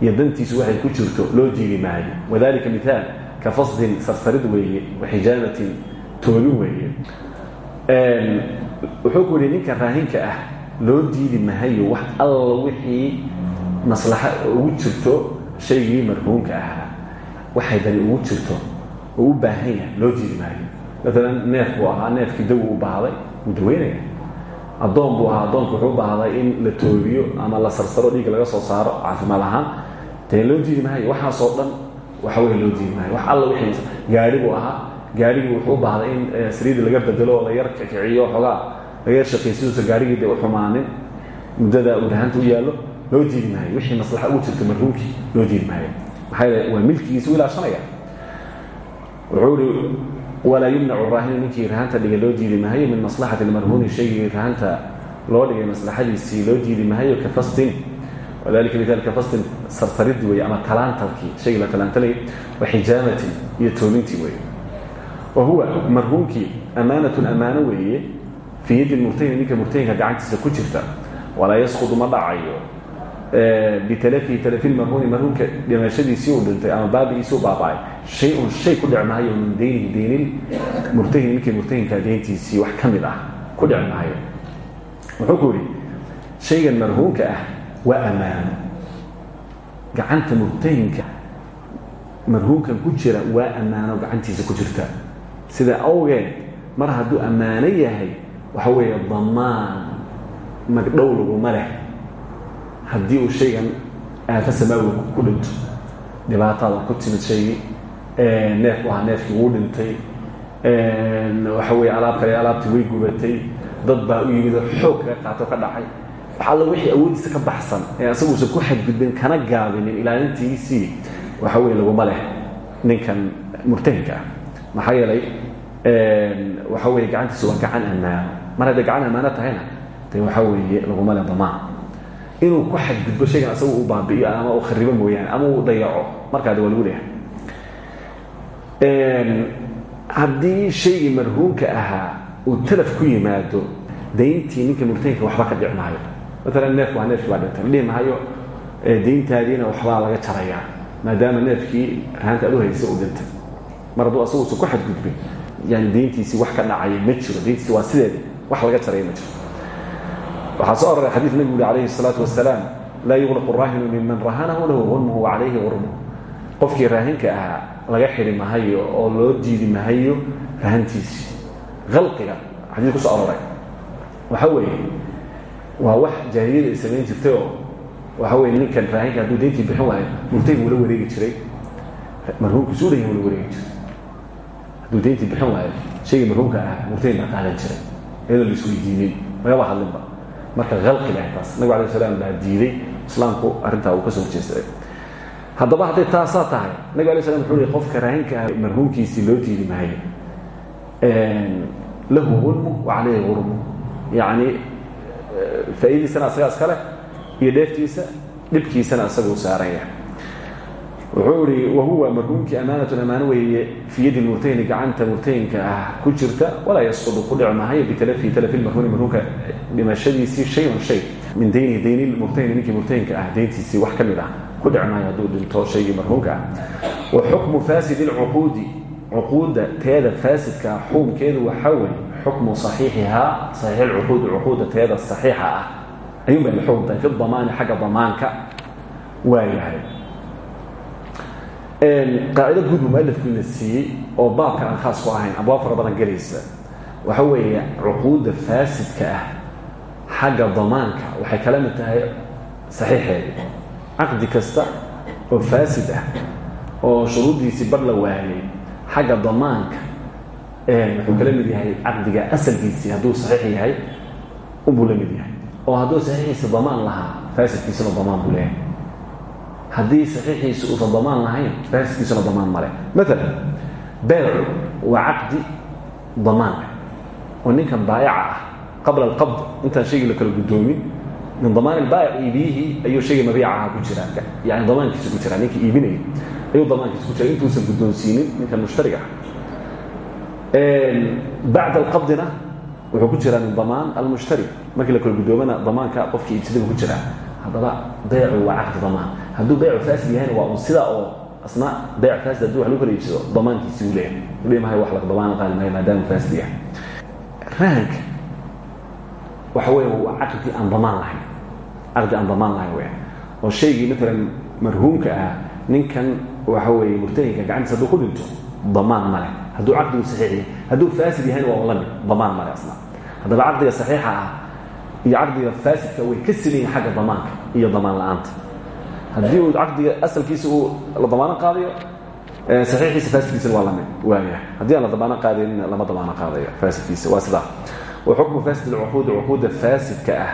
iyo dantiisu waxay ku jirto loo diidi maayo wadalika miaal ka fasdin sarsarid weeye waxijaamatin toobin weeye wuxuu ku yihi ninka raahinka ah loo diidi mahayo wax alla wixii maslaxa ugu jirto shaygii marhuumka ahaa waxay dani ugu jirto oo u baahan yahay loo diidi maayo. Maalan neef buu ahaa neefkii dawi u baahday wuu daweynaya addoon buu ahaa addoonku wuxuu baahday in la toobiyo ama la sarsaro dhiigga laga soo saaro caafimaad ahaan. Dee loo diidi maayo waxaasoo dhan waxa wey loo diidi maayo. Wax alla wixii gaari buu ahaa gaarigii wuxuu baahday in saliidi laga bedelo oo la yar kiciyo xoogaa laga yar gaarigii dee u xumaanin. Muddada uu rahanta u loo diidi maayo. Wixii maslaxa ugu jirta marhuumkii loo diidi maayo. maxaa yeele waa milkigiisa ilaashanaya wuxuu ihi walaa yumnacu raahinu ninkii rahanta loo diidi mahayo min maslaxati marhuuni shaygii rahanta loo dhigay maslaxadiisii loo diidi mahayo ka fastin. Wadalika midaalka fastin sarsaridii wey ama talaantalkii shaygii la talaantalay wa xijaamatin iyo toolintii wey wa huwa marhuumkii amaanatun ammaano weeye fii yadi murtahin ninka murtahinka gacantiisa ku jirta walaa yasqudu ma dhacayo bitalafihi talafi marhuuni marhuumka dhimashadiisii uu dhintay ama baabigiisii u baaba'ay. Shay-un shay ku dhic min deynihi deynin murtahin ninkii murtahinka deyntiisii wax ka mid ah ku dhic wuxuu ku yidhi shaygan marhuumka ah waa ammaano gacanta murtahinka marhuumkan ku jira waa ammaano gacantiisa ku jirta. Sida awgeed mar hadduu ammaano yahay waxa weeye damaan magdhow laguma leh haddii uu shaygan aafa samaawi ku dhinto dhibaatada ku timid shaygii neefku ahaa neefkii wuu dhintay waxa weye alaab kale alaabtii way gubatay dad baa u yimid oo xoog kaga qaato ka dhacay. Wax alla wixii awoodiisa ka baxsan ee asaguusan ku xadgudbin kana gaabinin ilaalintiisii waxa weye laguma leh ninkan murtahinka ah. Maxaa yeelay waxa weye gacantiisa waa gacan ammaano mar hadday gacan ammaano tahayna de waxa weeye laguma leh damaan inuu ku xadgudbo shaygan asagu uu baabi'iyo ama uu kharibo mooyaane ama uu dayaco markaade waa lagu leeyahay. Haddii shaygii marhuumka ahaa uu talaf ku yimaado dayntii ninka murtahinka waxba ka dhic maayo maalan waa neefkii baa dhintay. La dhihi maayo dayntaadiina waxbaa laga jarayaa maadaama neefkii rahanta aad u haysa uu dhintay. Mar asagu ku xadgudbin yani dayntiisii wax ka dhacaya ma jiro. Dayntiisi waa sideeda wax laga jaraya ma jiro waxaa soo aroray xadiid nabigu uri alayhi الsalaatu wasalaam laa yuqlaqu raahinu miman rahanahu lahu gurmuhu wacalayhi gurmuh qofkii raahinka ahaa laga xidi mahayo oo loo diidi mahayo rahantiisii alqiga xadiid ku soo aroray waxa weeye waa wax jaahiliyada ay samayn jirtay oo waxa weye ninkan raahinka hadduu dayntii bixin waayo murtahin wula wareegi jiray. Marhuumkiisu dhan wula wareegi jiray. Hadduu dayntii bixin waayo shaygii marhuumka ah murtahin baa qaadan jiray iyadoo la isweydiinin magaba hadlinba marka leh taas. Nabig alay slam baa diiday islaamku arrintaa uu ka soo horjeestaday haddaba hadday taasaa tahay nabig alay slam wuxuu i qofka raahinka ah marhuumkiisii loo diidi maayo lahu gurmu wa calayhi gurmu yacni faa'idiisana asagaa iska leh iyo dheeftiisa dhibkiisana isaga u saaran yahay wuxuu ihi wahuwa marhuumkii amaanatun amaano weeye fii yadi murtahini gacanta murtahinka ah ku jirta walaa yasqudu ku dhic maayo bitalafi talafi marhuuni marhuumka dhimashadiisii shay-un shay. Min daynihi dayni murtahini ninkii murtahinka ah dayntiisii wax ka mid ah ku dhic maayo hadduu dhinto shaygii marhuumka ah. Wa xukmu faasidi lcuquudi cuquudda teeda faasidka ah xukumkeedu waxaa weeye xukmu saxiixihaa saxiix lcuquudi cuquudda teeda saxiixa ah. Ayuun bay la xukum tahay fi damaani xagga damaanka. Waa yahay qaacido guud buu mualifkiina siiyey oo baabka aan khaas ku ahayn abwaab fara badan gelaysa waxa weeye cuquudda faasidka ah xagga damaanka waxay kala mid tahay saxiixeeda caqdi kasta oo faasid ah oo shuruuddiisii bar la waayay xagga damaanka wuxuu kala mid yahay caqdiga asalkiisii hadduu saxiix yahay unbuu la mid yahay. Oo hadduu saxiixiisa damaan lahaa faasidkiisuna damaan buu leeyahay haddii saxiixiisu uusan damaan lahayn faasidkiisuna damaan male. Maalan beecu waa caqdi damaan oo ninkan baayaca ah qabla alqabd intaan shaygii la kala guddoomin min damaan ilbaayic iibiyihii ayuu shaygii mabiicaha ku jiraa yani damaankiisa ku jiraa ninkii iibinayay ayuu damaankiisa ku jira intuusan guddoonsiinin ninkan mushtariga bacda alqabdina wuxuu ku jiraa min damaan almushtari. Markii la kala guddoomana damaanka qofkii iibsadaba ku jiraa. Haddaba damaan hadduu beecu faasid yahayna waa un sidaa oo asna beec faasid haddii wax lagu kala iibsado damaankiisi uu leeyahay. Udhi mahay wax laga damaan qaadi maayo maadaama faasid yahay. Rahanka waxa weeye waa aan damaan lahayn. Caqdi aan damaan lahayn weya oo shaygii maalan marhuumka ah ninkan waxa weeye murtahinka gacantiisa ku dhinto damaan male hadduu caqdigu saxiix yahay hadduu faasid yahayna waa un la mid damaan asna haddaba caqdiga saxiixa ah iyo caqdiga faasidka way ka silayihin xagga damaanka iyo damaan la'aanta haddii uu caqdiga asalkiisa la damaano qaadayo saxiixiisa faasidkiisana waa la mid waaya haddii aan la damaano qaadayninna lama damaano qaadayo faasidkiisa waa sidaa wa xukmu faasid alcuquudi cuquudda faasidka ah.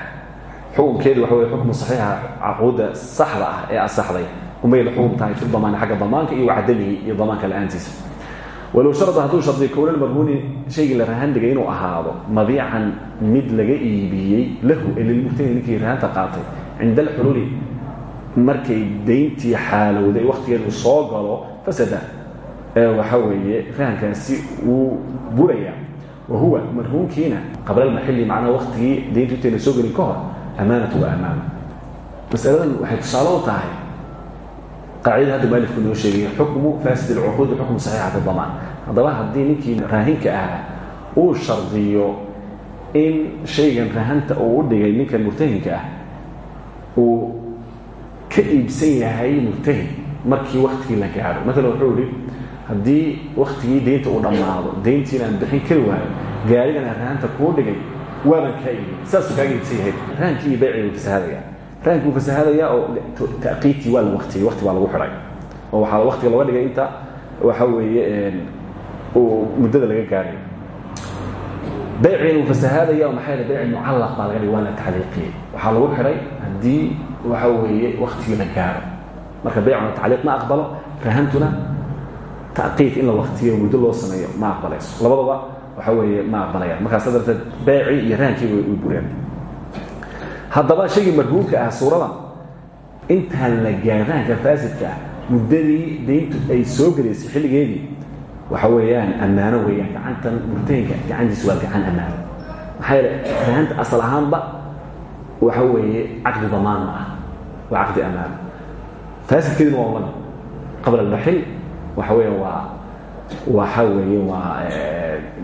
Xukunkeedu waxa wey xukmu saxiixa caquudda saxda ah ee asaxday. Umay la xukum tahay fi damaani xagga damaanka iyo wacdalihi iyo damaanka la'aantiisa. Walow sharada hadduu shardiyo kowna marhuuni shaygii la rahan dhigay inuu ahaado mabiican mid laga iibiyey lahu ee lilmurtahini ninkii rahanta qaatay cinda alxuluuli markay dayntii xaalowday wakhtigeedu soo galo fasada. Waxa weeye rahankaasi wuu burayaa wa huwa marhuunkiina qabla almaxili macnaha waktigii dayntu intayna soo gelin ka hor amaanatu waa amaano masaladan waxay tusaale u tahay qaacidada hadda mualifku noo sheegay xukmu fasid alcuquudi xukmu saxiixati damaan. Haddaba haddii ninkii raahinka ah uu shardiyo in shaygan rahanta uu u dhigay ninkan murtahinka ah uu ka iibsan yahay murtahin markii waktigii la gaaro maalan wuxuu ihi haddii waktigii daynta uu dhammaado dayntiina aan bixin kari waayo gaarigan aan rahanta kuu dhigay waaban kaa iibin saasuu kaaga iibsan yahay rahankii uu fasahaadaya rahankii uu fasahaadaya oo taqiidkii waa la waktiyey wakti baa lagu xidhay oo waxaa waktiga looga dhigay inta waxa weeye muddada laga gaaray bayciina uu fasahaadaya oo maxaa bayci mucallaq baa laga dhigay waa la tacliiqiyey waxaa lagu xidhay haddii waxa weeye waktigii la gaaro. Marka baycuna tacliiq ma aqbalo rahantuna taqiid in la waktiyo muddo loo sameeyo ma aqbalayso. Labadaba waxa weeye ma aqbalayaan markaas darteed beecii iyo rahankiiba way bureen. Haddaba shaygii marhuumka ah suurada intaan la gaarin rahanka faasidka ah ay soo gelaysay xilligeedii waxa weeyaan ammaano weeyaan. Gacantan murtahinka gacantiisu waa gacan ammaano. Maxaa yeele rahanta asal ahaanba waxa weeye caqdi damaan ma ah waa caqdi ammaano faasidkeedina waa ulan qabla almaxil waxa weya waa waxa weeye waa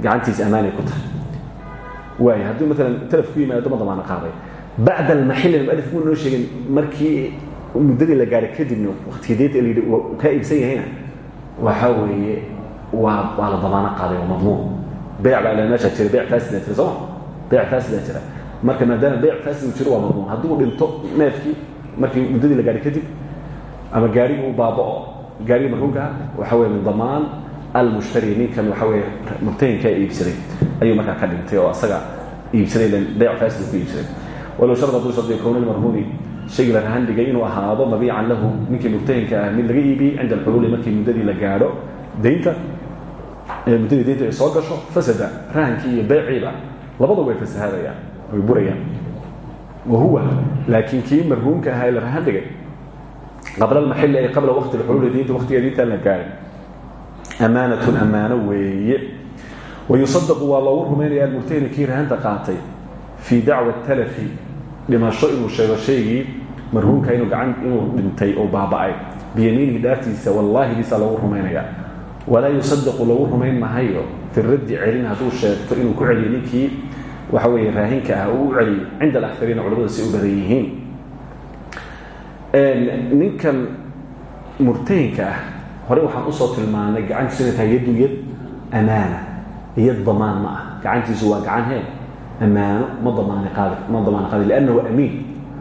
gacantiisa amaanay ku tahay. Waay haddii maalan telef ku yimaado ma damaano qaaday. Bacda almaxilina mualif muu noo sheegin markii muddadii la gaaray kadibna waktigii deynta la yidhi kaa iibsan yahayna waxa weeye waa waa la damaano qaaday waa madmuun. Beyc baa meesha jira beyc faasida jira sooma beyc faasida jira marka maadaama beyc faasid uu jiro waa madmuun. Hadduu dhinto neefkii markii muddadii la gaaray kadib ama gaarigii uu baaba'o gaarigii marhuumkaa waxa weye min damaan almushtari ninkan waxa weye murtahinkaa iibsaday. Ayuu markaa ka dhintay oo asaga iibsaday beyc faasid ku iibsaday walow shard hadduu shardiyo kowna marhuumi shaygii la rahan dhigay inuu ahaado mabiican lahu ninkii murtahinka ah mid laga iibiyey cinda alxuluuli markii muddadii la gaadho daynta muddadii daynta ay soo gasho fasada rahankii iyo labadaba way fasahaadayaan way burayaan wa huwa laakiin kii marhuumka ahaa ee la rahan dhigay qabla almaxili ay qabla waqti alxuluuli daynta waqtigeeda intaan la gaarin amaanatun ammaano weeye wayusadaqu waa loogu rumaynaya almurtahini kii rahanta qaatay fii dacwa talafi dhimasho inuu sheego shaygii marhuumka inuu dhintay oo baaba'ay biyamiinihi dhaartiisa wallaahi bisaa loogu rumaynaya walaa yusadaqu lagu rumayn mahayo fi raddi celin hadduu sheegto inuu ku celiyo ninkii waxa weeye raahinka ah uu u celiyey cinda alakariina culamadu si u badan yihiin. Ninkan murtahinka ah horey waxaan u soo tilmaanay gacantiisu inay tahay amaana yad damaan ma ah gacantiisu gacan hee amaano ma damaani qaadi ma damaano qaadi liannahu amiin.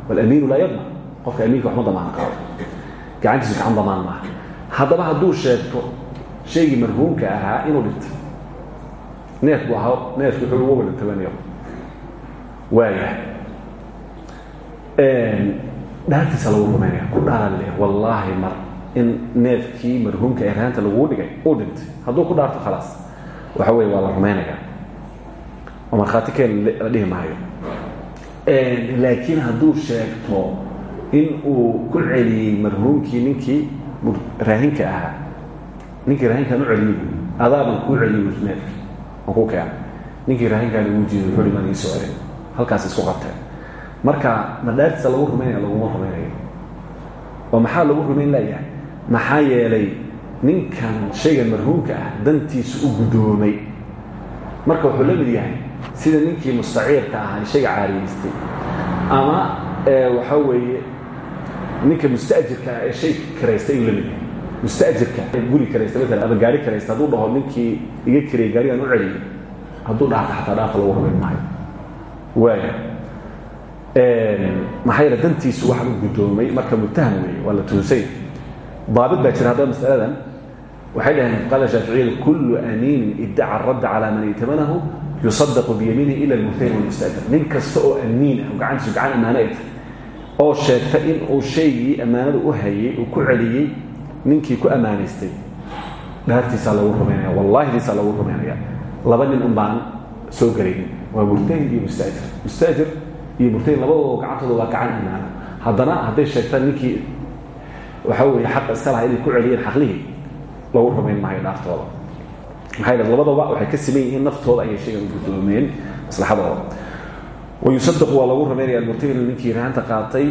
Walamiinu laa yadman qofka amiinka wax ma damaano qaado. Gacantiisu gacan damaan ma ah hadduu sheegto shaygii marhuumka ahaa inuu dhintay neef buu ahaa neefki wuxuu ugu wada tabanayo waaya dhaartiisa lagu rumaynaya ku dhaaran leh wallaahi mar in neefkii marhuumka ee raanta laguu dhigay uu dhintay hadduu ku dhaarto khalaas waxa weye waa la rumaynaya oo markhaati keen la dhihi maayo. Laakiin hadduu sheegto in uu ku celiyey marhuumkii ninkii raahinka ahaa ninkii raahinkaan u celiyey adaaban kuu celiyey neefkii oo ku keena ninkii raahinkaan ugu jiiday wuxuu dhiman ii halkaas isku qabteen marka ma dhaartiisa lagu rumaynaya laguma rumaynayo oo maxaa lagu rumayn layahay maxaa yeelay ninkan shaygan marhuumka ah dantiisu u guddoomay. Marka wuxuu la mid yahay sida ninkii mustaciirka ahaa shayga caariyeystay ama waxa weeye ninka mustajirka ah ee shay karaystay ayuu la mid yahay. Mustajirka guri karaysta maalan ama gaari karaysta hadduu dhaho ninkii iga kariyay gaarigaan u celiyay hadduu dhaarta xataa dhaafa lagu rumayn maayo maxaa yeele dantiisu waxa u guddoomay marka mutaham weeye waa la tuunsay daabit jira haddaba masaladan. Waxay dhaheen qaala shaaficiyadu kullu amiinin iddaca radda calaa man itamanahu yusadaqu biyamiinihi ila almurtahin walmustajir nin kasta oo amiin ah oo gacantiisu gacan ammaano ay tahay. In uu shaygii ammaanada u hayay uu ku celiyey ninkii ku ammaanaystay. Dhaartiisaa lagu rumaynaya wallaahidiisaa lagu rumaynaya laba nin un soo gelaynin waa murtahin iyo mustaajir. Mustaajir iyo murtahin labadooda gacantooda waa gacan amaano haddana hadday sheegtaan ninkii waxa weeye xaqa iska laha inay ku celiyeen xaqlihii lagu rumayn maayo dhaartooda. Maxaa yidhahda labadaba waxay ka siman yihiin naftooda ayay shaygan u guddoomeen maslaxadooda. Wayusadaqu waa lagu rumaynaya almurtahin ninkii rahanta qaatay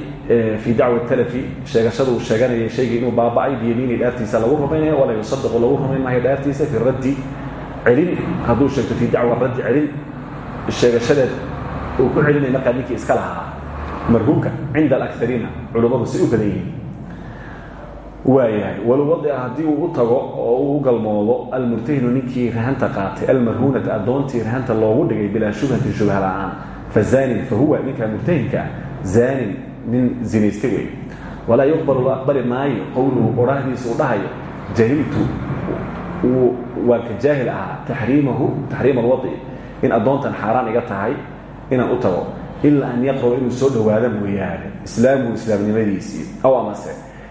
fii dacwa talafi. Sheegashada uu sheeganayay shaygii inuu baaba'ay biyamiini dhaartiisa lagu rumaynaya walaa yusadaqu lagu rumayn maayo dhaartiisa fi raddi celin. Hadduu sheegto fii dacwa raddi celin sheegashadeed uu ku celinaya markaa ninkii iska lahaa marhuumka cinda alakariina culummadu si u badan yihiin. Waayahay walwadia haddii uu u tago oo uu u galmoodo almurtahinu ninkii rahanta qaatay almarhuunata addoontii rahanta loogu dhigay bilaa shubhatin shubha la'aan fahuwa ninkaa murtahinka ah zanin nin zinaystay wey walaa yuqbalu la aqbali maayo qowluhu odhahdiisa uu dhahayo jahiltu waan ka jaahil ahaa taxriimahu taxriim alwadi in addoontan xaaraan iga tahay inaan u tago. Ilaa an yaqraba inuu soo dhowaada mooyaane islaamuhu islaamnimadiisii. Aw amase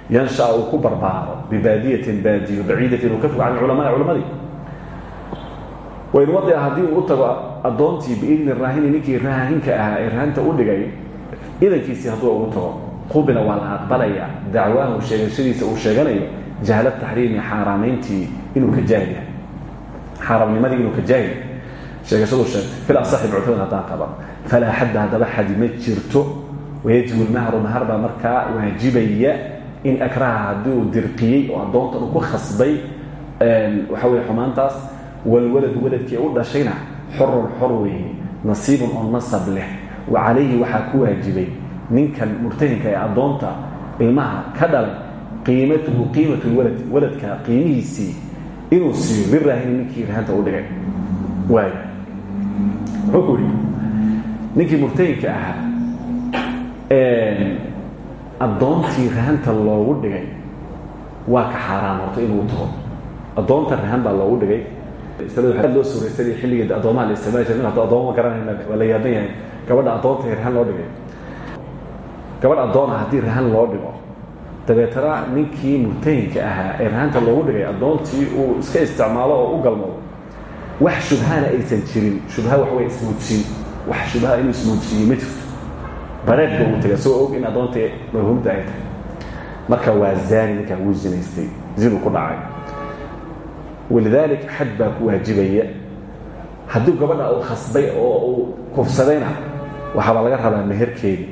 yansha uu ku barbaaro bibaadiyatin baadiyo baciidatin uu ka fog can culamaai culamadii wain wadia haddii u tago addoontii biidni raahini ninkii raahinka ahaa ee rahanta u dhigay idankiisii hadduu ugu tago qubila waa la aqbalayaa. Dacwaahu sheegashadiisa uu sheeganayo jahla taxriimi xaaraamayntii inuu ka jaahil yahay xaaraamnimadii inuu ka jaahil sheegashaduu sheegtay fil asaxi muctadan haddaan qaba falaa xadda haddaba xadi ma jirto. Wayajibu lmahru mahar baa markaa waajibaya in akraha haddii uu dirqiyey oo ku khasbay waxa weye xumaantaas walwaladu waladkii u dhashayna xorun xor weeye nasiibun oo nasab leh. Wa calayhi waxaa ku waajibay ninkan murtahinka ee addoonta ilmaha ka dhalay qiimatuhu qiimatu lwalad waladka qiimihiisii inuu siiyo liraahini ninkii rahanta u dhigay. Waay wuxuu ku yidhi ninkii murtahinka ahaa addoontii rahanta loogu dhigay waa ka xaaraan horta inuu tago. Addoonta rahan baa loogu dhigay. Loo suuraysanay xilligeed addoomaha la isticmaali garanayna waa la yaaban yahay. Gabadha addoonta rahan loo dhigay. Gabadh addoona haddii rahan loo dhigo dabeetana ninkii murtahinka ahaa ee rahanta loogu dhigay addoontii uu iska isticmaalo oo u galmado wax shubhana aysan jirin shubha wax way ismuudsiin wax shubha inuu ismuudsiiye ma jirto bareedka tagay isagoo og in addoonta marhuumta ay tahay. Marka waa zaani ninkaa wuu zinaystay ku dhacay. Walidaalika xad ku waajibaya. Haddii gabadha uu khasbay oo uu kufsadayna laga rabaa meherkeedii.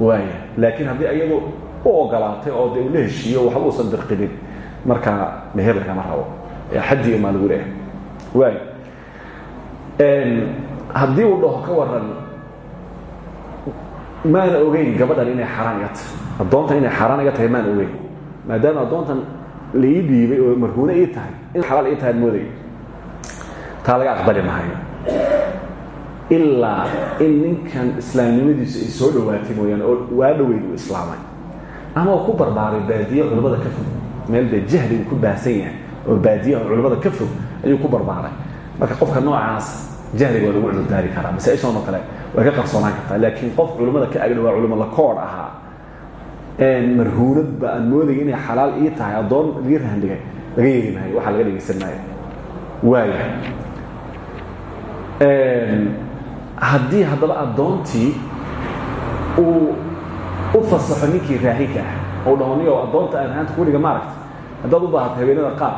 Waaya laakiin haddii iyadu u ogolaatay oo dee uu la heshiiyo waxba uusan dirqinin markaa meher lagama rabo. Xaddii maa lagu leehay haddii uu dhaho ka waran maana ogeyn gabadhan inay xaaraan iga tahay. Addoontan inay xaaraan iga tahay maana ogeyn. Maadaama addoontan la ii dhiibay oo marhuune ii tahay in xalaal ii tahay mooday taa laga aqbali maayo. Ilaa in ninkan islaamnimadiisu ay soo dhowaatay mooyaane oo waa dhoweyd islaamay ama uu ku barbaaray baadiye culimmada ka fog meel dee jahli uu ku baahsan yahay oo baadiye culimmada ka fog ayuu ku barbaaray marka qofka noocaas jahliga waa lagu cudurdaari karaa masaaishan oo kale way ka qarsoonaan kartaa. Laakiin qof culimmada ka agdhawaa culimo la koor ahaa. Marhuunad ba aan moodaya inay xalaal ii tahay addoon lii rahandhigay laga yeeli maayo waxaa laga dhegaysan maayo. Waaya haddii haddaba addoontii uu u fasaxo ninkii raahinka ah ou dhaho niyo addoonta aan rahanta ku dhiga maaragta haddaad u baahato haweenada qaar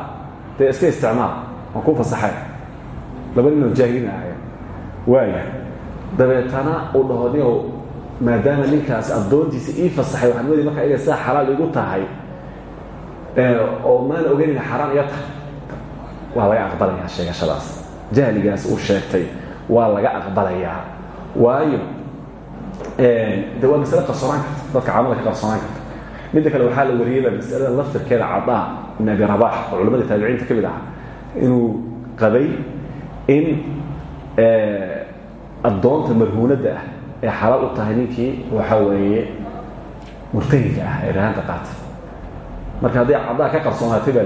dee iska isticmaal waan ku fasaxay. Laba ninoo jaahilin ahaya waaya dabeetana uu dhaho niyow maadaama ninkaas addoontiisa ii fasaxay waxaan moodaya markaa inay sidaa xalaal igu tahay oo maana ogeynayna xaaraan iga tahay. Waa laga aqbalayaa sheegashadaas. Jahligaas uu sheegtay waa laga aqbalayaa. Waayo de waa masale qarsoonaan karta dadka caamada ka qarsoonaan karta. Kale waxaa la wariyeyba masalada laftirkeeda cadaa ibn abi rabax oo culammadii taabiciinta ka mid inuu qabay in addoonta marhuunadda ah ee xalaal u tahay ninkii waxaa weeye murtahinka ah ee rahanta qaatay. Marka hadday caddaa ka qarsoonaatay baa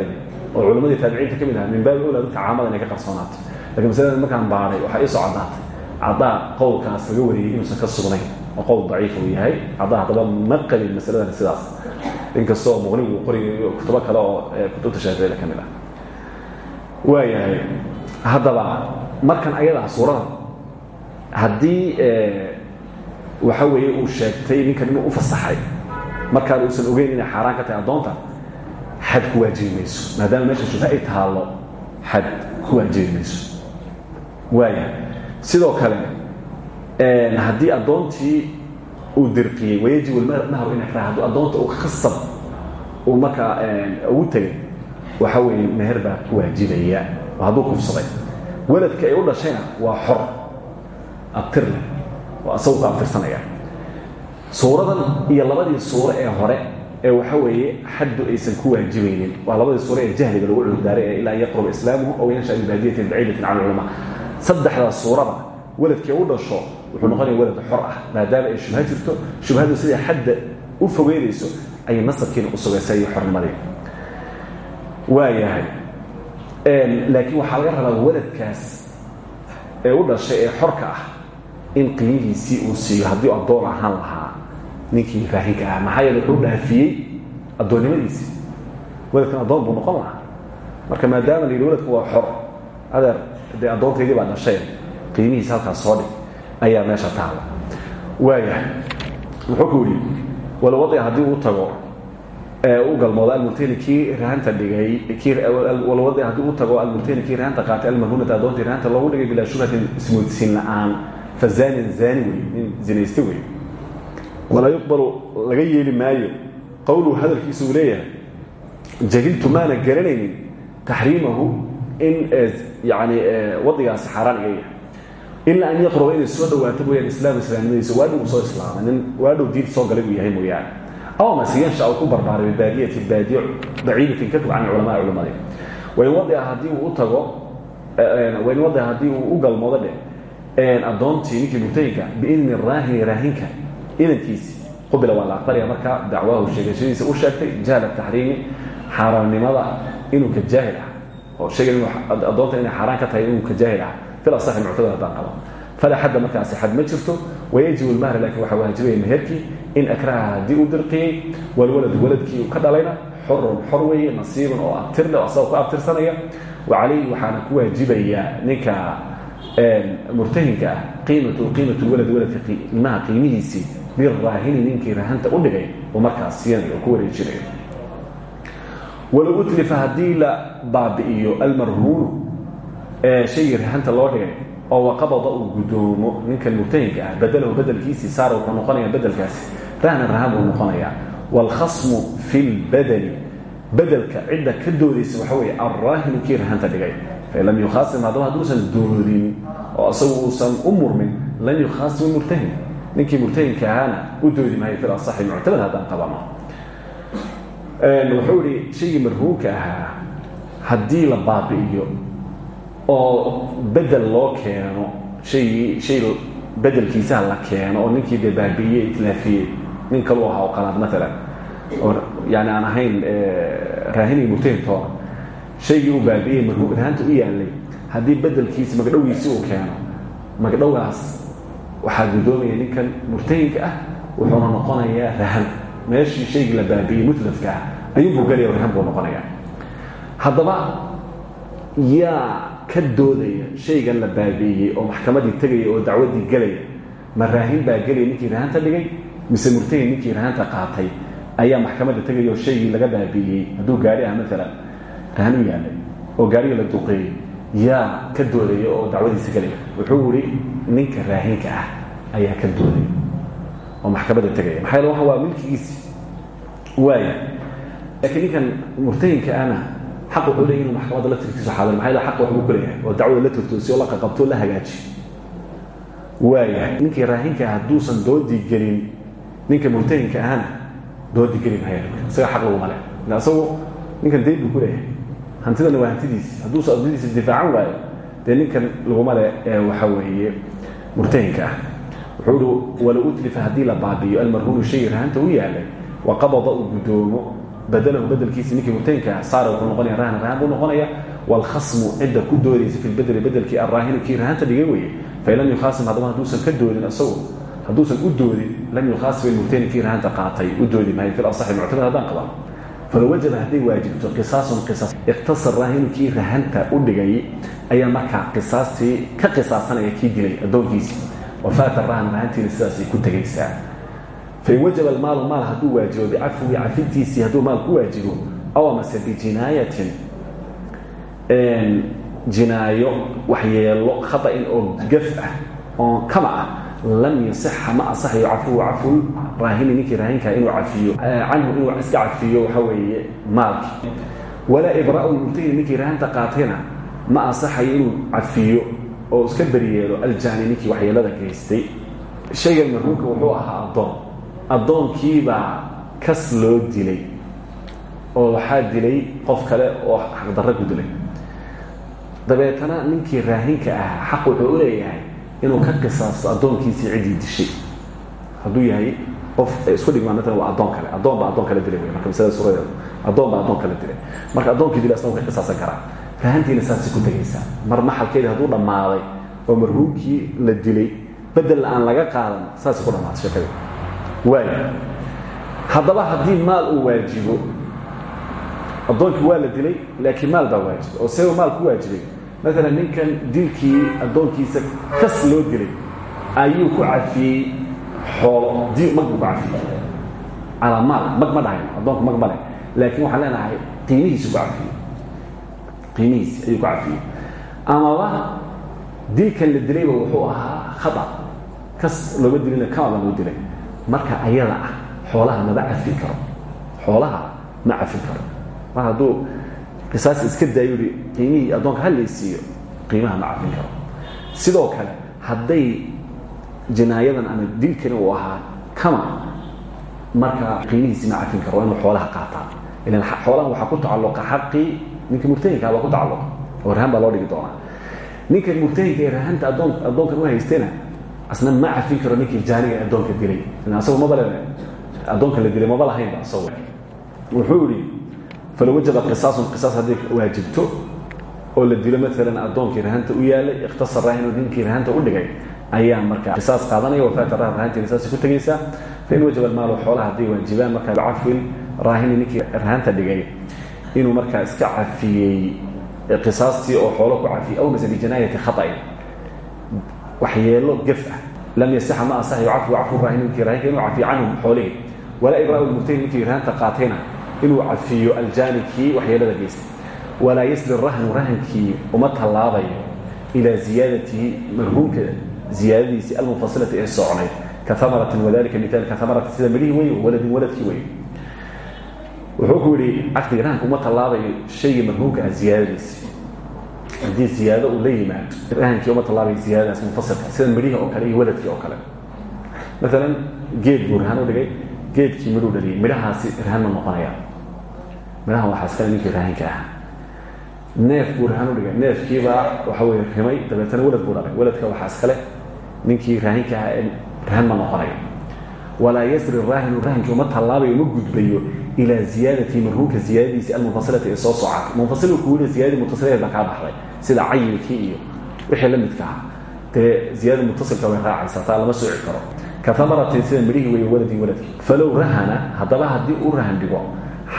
oo culammadii taabiciinta ka mid min baabi ola dadka caamada inay ka qarsoonaato laakiin masalada markaan baaray waxaa ii soo caddaatay. Caddaa qowlkaas laga wariyey inuusan ka sugnayn oo qowl daciif uu yahay. Caddaa haddaba ma qabin masaladan sidaas. Inkastoo muqnigu qoriga kutubo kale oo kutubta shaaficida ka ah waayahay haddaba markan ayadaa suurada haddii waxa weeye uu sheegtay ninkan inuu u fasaxay markaan uusan ogeyn inay xaaraan ka tahay addoonta xad ku waajibi mayso. Maadaama meesha shubha ay ku waajibi mayso. Sidoo kale haddii addoontii uu dirqiyey wayajib almahru in ixraa hadduu addoonta uu khasab uu markaa ugu tegay waxa weeye meher baa ku waajibaya oo hadduu kufsaday. Weladka ay u dhashayna waa xor abtir leh oo asagu ku abtirsanaya suuradan iyo labadii suuro ee hore ee waxa weeye xaddu aysan ku waajibaynin waa labadii suuro ee jahliga lagu cudurdaaray ee ilaa an yaqruba islaamuhu aw yansha bibaadiyatin baciidatin can ulculamaa saddexdaa suurada weladkii u dhasho wuxuu noqonaya welad xor ah maadaama ay shubha jirto shubhadu siday xadda u fogeynayso ayay nasabkiina u sugaysay iyo waayahay. Laakiin waxaa laga rabaa weladkaas ee u dhashay ee xorka ah in qiimihiisii uu siiyo haddii addoon ahaan lahaa. Ninkii raahinka ah maxaa yeele wuxuu dhaafiyey addoonnimadiisii weladkan addoon buu noqon lahaa. Marka maadaama la yidhi weladku waa xor adeer dee addoontaydii baa dhashay qiimihiisa halkaas soo dhig ayaa meesha taala. Waayahay wuxuu ku yidhi walwadica haddii uu tago u galmoodo almurtani kii rahanta dhigay walwadica haddii uu tago almurtani kii rahanta qaatay almarhunata addoontii rahanta loogu dhigay bilaa shubhatin ismoodsin la'aan fa zaanin zaani wey nin zinayste wey walaa yuqbalu laga yeeli maayo. Qowluhu hadalkiisa uu leeyahay jahiltu maana garanaynin taxriimahu in yani wadigaasi xaaraan iga yahay. Ilaa an yaqruba inay soo dhawaato mooyaan islaam islaamnimadiisa waa dhow soo islaamay nin waa dhow diin soo galay uu yahay mooyaane aw mase yansha uu ku barbaaray bibaadiyati baadiyo baciidatin ka fog can culamaa culammadii wain wadica haddii uu u tago wain wadica haddii uu u galmoodo dheh addoontii ninkii murtayinka biidni raahini raahinka idankiisi qubila waa la aqbalaya markaa dacwaahu sheegashadiisa u sheegtay jahla taxriimi xaaraamnimada inuu ka jaahil ah oo sheegay addoonta inay xaaraan ka tahay inuu ka jaahil ah fil asaxi muctadar haddaan qabo. Fala xadda markaasi xad ma jirto wayajibu lmahri laakiin waxaa waajibaya meherkii in akraha haddii uu dirqiyey walwalad waladkii ka dhalayna xorun xor weeye nasiibun oo abtirle oo asagoo ku abtirsanaya. Wa calayhi waxaana ku waajibaya ninka murtahinka ah qiimatu qiimatu walad waladka ilmaha qiimihiisii biraahini ninkii rahanta u dhigay oo markaas siinayo oo ku wareejinayo. Walow utlifa haddii la baabi'iyo almarhuunu shaygii rahanta loo dhigay oo waqabada uu gudoomo ninkan murtahinka ah badalahu bedelkiisii saara noqonaya bedelkaasi rahnan rahan buu noqonayaa. Waalkhasmu fi lbadeli bedelka cidda ka doodaysa waxa weeye alraahinu kii rahanta dhigay. Fain lam yukhaasim haddaba hadduusan doodin oo isagu uusan u murmin lam murtahin. Ninkii murtahinka ahaana u doodi maayo fil asaxi muctamad haddaan qabano. Wuxuu ihi shaygii marhuunka ahaa la baabi'iyo oo bedel loo keeno haygii shay bedelkiisaha la keeno oo ninkii dee baabi'iyey nin kaluu ahaa oo qalaad maalan oo yani aan ahayn raahinii murtahintoona shaygii uu baabi'iyey marhuun rahanta u yaalay haddii bedelkiisi magdhowgiisi uu keeno magdhowgaas waxaa guddoomaya ninkan murtahinka ah wuxuuna noqonayaa rahan. Meeshii shaygii la baabi'iyey mutlafka ah ayuunbuu gelaya rahan buu noqonayaa. Haddaba yaa ka doodaya shaygan la baabi'iyey oo maxkamadii tegaya oo dacwadii gelaya ma raahin baa gelaya ninkii rahanta dhigay mise murtahin ninkii rahanta qaatay ayaa maxkamadda tegaya oo shaygii laga baabi'iyey. Hadduu gaari ah maalan rahan u yaalay oo gaarigii la duqeeyey yaa ka doodaya oo dacwadiisa gelaya wuxuu ihi ninka raahinka ah ayaa ka doodaya oo maxkamadda tegaya maxaa waxa waa milkigiisi waaya laakiin ninkan murtahinka ahna xaq wuxuu leeyahy inuu maxkamadda la tirkiiso xaadir maxaa yeele xaq waxbuu ku leeyahay oo dacwada la tirtoosiyo la qaqabto la hagaaji. Waaya ninka murtahinka ahna doodii geli maayo isaga xaq laguma leh ila isagu ninkan dayn buu ku leeyahay. Hantidana waa hantidiisi hadduusan hantidiisa difaacan waayo dee ninkan laguma le waxa weeye murtahinka ah. Wuxuu ihi walow utlifa haddii la baabi'iyo almarhuunu shay rahanta u yaalay wa qabada uu guddoomo badalahu bedelkiisi ninkii murtahinka ah. Saara wuxuu noqonaya rahna rahan buu noqonaya waalkhasmu cidda ku doodaysa fi lbedeli bedelkii alraahini kii rahanta dhigay weeye. Fain lam yukhaasim haddaba hadduusan ka doodin isagu hadduusan u doodin lam yukhaasim ilmurtahin kii rahanta qaatay. U doodi maayo fi lasaxi muctamad haddaan qabano falow wajaba hadday waajibto qisaasun qisaas. Iqtasar raahinu kii rahanta u dhigay ayaa markaa qisaastii ka qisaasanaya kii dilay addoonkiisii wafaata rahan rahantiina sidaasay ku tegaysaa fain wajaba almaalu maal hadduu waajibo bicafwi cafintiisii hadduu maal ku waajibo aw amase bijinaayatin jinaayo waxyeelo khaطa'in oo gaf ah oo kama ah lam yasixa ma asaxayo cafuhu caful raahini ninkii raahinkaa inuu cafiyo. Canhu inuu iska cafiyo waxa weeye maalkii walaa ibraa'u murtahini ninkii raahinta qaatayna ma asaxayo inuu cafiyo oo iska beryeelo aljaani ninkii waxyeelada geystay. Shaygan marhuumka wuxuu ahaa addoon. Addoonkiibaa kas loo dilay oo waxaa dilay qof kale oo xaqdarro ku dilay. Dabeetana ninkii raahinka ahaa xaq wuxuu u leeyahay inuu ka qisaasto addoonkiisii ciddii dishay. Hadduu yahay qof isku dhigmaa matalan waa addoon kale. Addoon baa addoon kale dilay wey marka masalada suuradeedu addoon baa addoon kale dilay. Marka addoonkii dilay asna ka qisaasan karaa raahantiina saasay ku tegaysaa. Mar maxalkeedii hadduu dhammaaday oo marhuumkii la dilay bedel aan laga qaadan saasay ku dhammaatay sheekadii waayo haddaba haddii maal uu waajibo addoonkii waa la dilay laakiin maal baa waajibay oo seeba maal ku waajibay maalan ninkan dilkii addoonkiisa kas loo dilay ayuu ku cafiyey xoolo. Di mag buu ku cafiyey. Calaa maal mag ma dhahayn addoonku mag ma leh. Laakiin waxaan leenahay qiimihiisu ku cafiyey. Qiimihiisi ayuu ku cafiyey. Amaba dilkan la dilayba wuxuu ahaa khata kas looma dilina kamaba loo dilay. Marka ayada ah xoolaha maba cafin karo. Xoolaha ma cafin karo. Mar hadduu qisaas iska daayo i qiimihii addoonka hallaysiiyo qiimaha ma sidoo kale hadday jinaayadan ama dilkani uu ahaa kama marka qiimihiisi ma cafin karo inuu xoolaha qaataa. Ilan xoolahan waxaa ku tacalluqa xaqii ninkii murtahinkaa baa ku tacalluqa. Oo rahan baa loo dhigi doonaa. Ninkan murtahinka ee rahanta adoon addoonkan u asna ma cafin karo ninkii jaaniga addoonka dilay. Ilan asagu maba le addoonka la dilay maba lahaynba asagu. Wuxuu yihi falow wajaba qisaasun qisaas hadday waajibto oo la dilo maalan addoonkii rahanta u yaalay ikhtasar raahinu ninkii rahanta u dhigay ayaa markaa qisaas qaadanaya wafaata rahan rahantiina saasay ku tegaysaa fain wajaba almaalu xoolaha hadday waajibaan markaa bicafwin raahini ninkii rahanta dhigay inuu markaa iska cafiyey qisaastii oo xoolo ku cafiyey aw mase bijinaayati khaطa'in waxyeelo gef ah. Lam yasixa ma asaxyo cafwu cafwu raahini ninkii rahinka inuu cafiyo canhum xoolihii walaa ibraa'u lmurtahin ninkii rahanta qaatayna inuu cafiyo aljaanibkii waxyeelada geystay. Walaa yasli rahnu rahankii uma tallaabayo ilaa ziyaadatihi marhuumka ziyaadadiisii almunfasilati ee socnayd ka amaratin wadalika miaal ka amarati sida midhihii wey waladin waladkii wey wuxuu ku yidhi caqdiga rahanka uma tallaabayo shaygii marhuumka ah ziyaadadiisi haddii ziyaado uu la yimaado rahankii uma tallaabayo ziyaadadaas munfasilka sida midhihii oo kale iyo waladkii oo kale. Maalan geed buu rahan u dhigay geedkii midhuu dhaliyay midhahaasi rahan ma noqonaya midhahan waxaa iskale ninkii rahanka ah. Neef buu rahan u dhigay. Neefkiibaa waxa weye rimay dabeetana walad buu dhalay. Waladka waxaa iskale ninkii raahinka ah ee rahan ma noqonayo walaa yasri raahinu rahankii uma tallaabayo uma gudbayo ilaa ziyaadatii marhuumka ziyaadadiisii almunfasilati ee soo socata munfasil ku weli ziyadadii mutasileed baa kaa baxday sida cayilkii iyo wixii la midka ah. Dee ziyadada mutasilka way raacaysaa taa lama sooci karo. Ka amaratin sida midhihii wey waladii waladkii falow rahana haddaba haddii uu rahan dhigo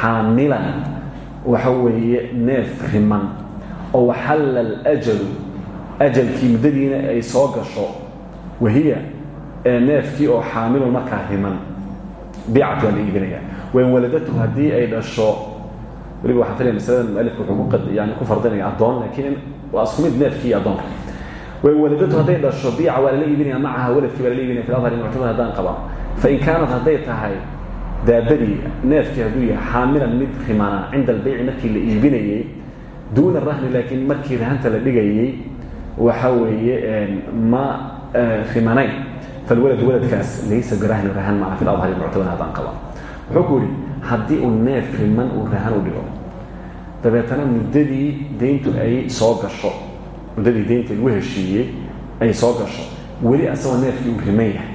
xaamilan. Waxa weeye neef riman oo waxalla alajalu ajalkii muddadiina ay soo gasho wahiya neefkii oo xaamilun markaa riman. Biicati waa la iibinaya. Waladatu haddii ay dhasho weliba waxaan filaya masalada mualifka wuxuu yani ku fardinaya addoon laakiin waa isku mid neefkii waladatu hadday dhasho biica waa lala iibinaya macaha waladkii baa lala iibinaya fi adhari muctamad haddaan qaba. Fain kaanat hadday tahay daabadii neefkii hadduu yahay xaamilan mid rimana cinda albeyci markii la iibinayey duuna rahni laakiin markii rahanta la dhigayey waxa weeye ma rimanayn falwalad waladkaas laysa birahni rahan maa fi adhari muctamad haddaan qaba wuxuu ku yidhi haddii uu neef riman uu rahan u dhigo dabeetana muddadii deyntu ay soo gasho muddadii deynta lagu heshiiyey ay soo gasho weli asagoo neefkii uu riman yahay.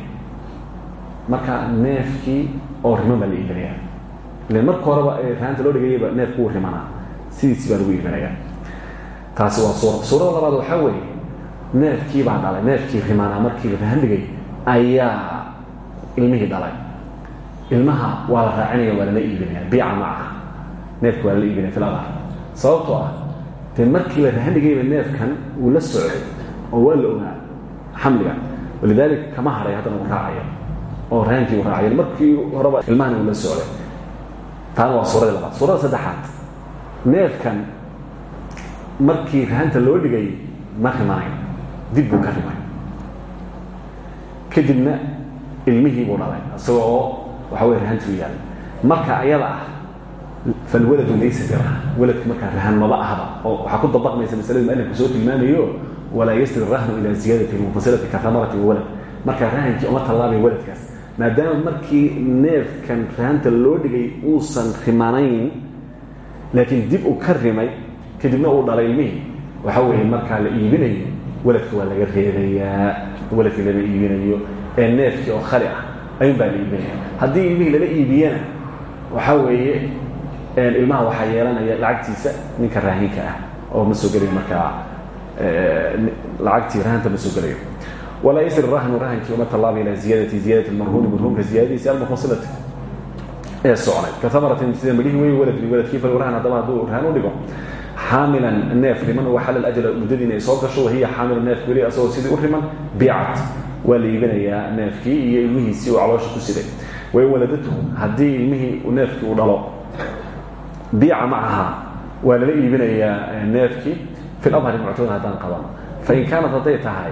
Marka neefkii oo riman baa la iibinaya ilan marka horeba rahanta loo dhigayaba neefku uu rimanaa sidiisi baa lagu iibinaya taasi waa suurad suurada labaad waxaa weeye neefkii baa dhalay. Neefkii rimanaa markii la rahan dhigay ayaa ilmihii dhalay. Ilmaha waa la raacinaya waa lala iibinaya biica ma aha. Neefka waa la iibinaya fil adhar sababtoo ah dee markiiba rahanigayba neefkan uu la socday oo waa la ogaa xamliga. Walidaalika kama haray haddana uu raacaya oo rahankii u raacaya markii horeba ilmahani uu la socday taana waa suuradii labaad. Suurada saddexaad neefkan markii rahanta loo dhigay ma rimanayn dib buu ka rimay kadibna ilmihii buu dhalay isaga oo waxa wey rahanti u yaalay marka ayada ah falwaladu laysa birahan waladku markaa rahan maba ahba. Oo waxaa ku dabaqmaysa masalada mualifku soo tilmaamayo walaa yasri rahnu ilaa ziyaadati munfasilati kahamarati walad. Markaa rahankii uma tallaabay waladkaas maadaama markii neefkan rahanta loo dhigay uusan rimanayn laakiin dib uu ka rimay kadibna uu dhalay ilmihii waxa weeye markaa la iibinayo waladka waa laga reebayaa. Waladkii lama iibinayo ee neefkii oo khali ah ayuun baa la iibinaya haddii ilmihii lala iibiyana waxa weeye ilmaha waxaa yeelanaya lacagtiisa ninka raahinka ah oo ma soo gelayo markaa lacagtii rahanta ma soo gelayo walaa yasri rahnu rahankii uma tallaaba ilaa ziyadati ziyadati marhuuni marhuumka ziyadadiisa almufasilati ee socnay ka amaratin sida midhihii wey waladkii waladkii fal rahan haddaba hadduu rahan u dhigo xaamilan neef riman waa xalal ajala muddadiina ay soo gasho wahiya xaamilan neef weli asagoo sidii u riman biicat waa la iibinayaa neefkii iyo ilmihiisii uu caloosha ku siday wain waladatuhu haddii ilmihii neefkii uu dhalo biica macaha waa lala iibinayaa neefkii fi adhari muctamad haddaan qabano fain kaanat hadday tahay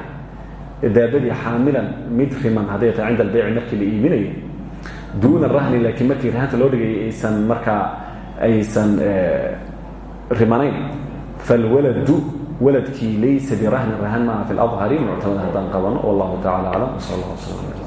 daabadii xaamilan mid riman hadday tahay cinda albeyci markii la iibinayo duuna rahni laakiin markii rahanta loo dhigayay aysan markaa aysan rimanayn. Falwaladu waladkii laysa birahnin rahan maaha fi اladhari muctamad haddaan qabano wallahu tacala aclam wsal allah wslam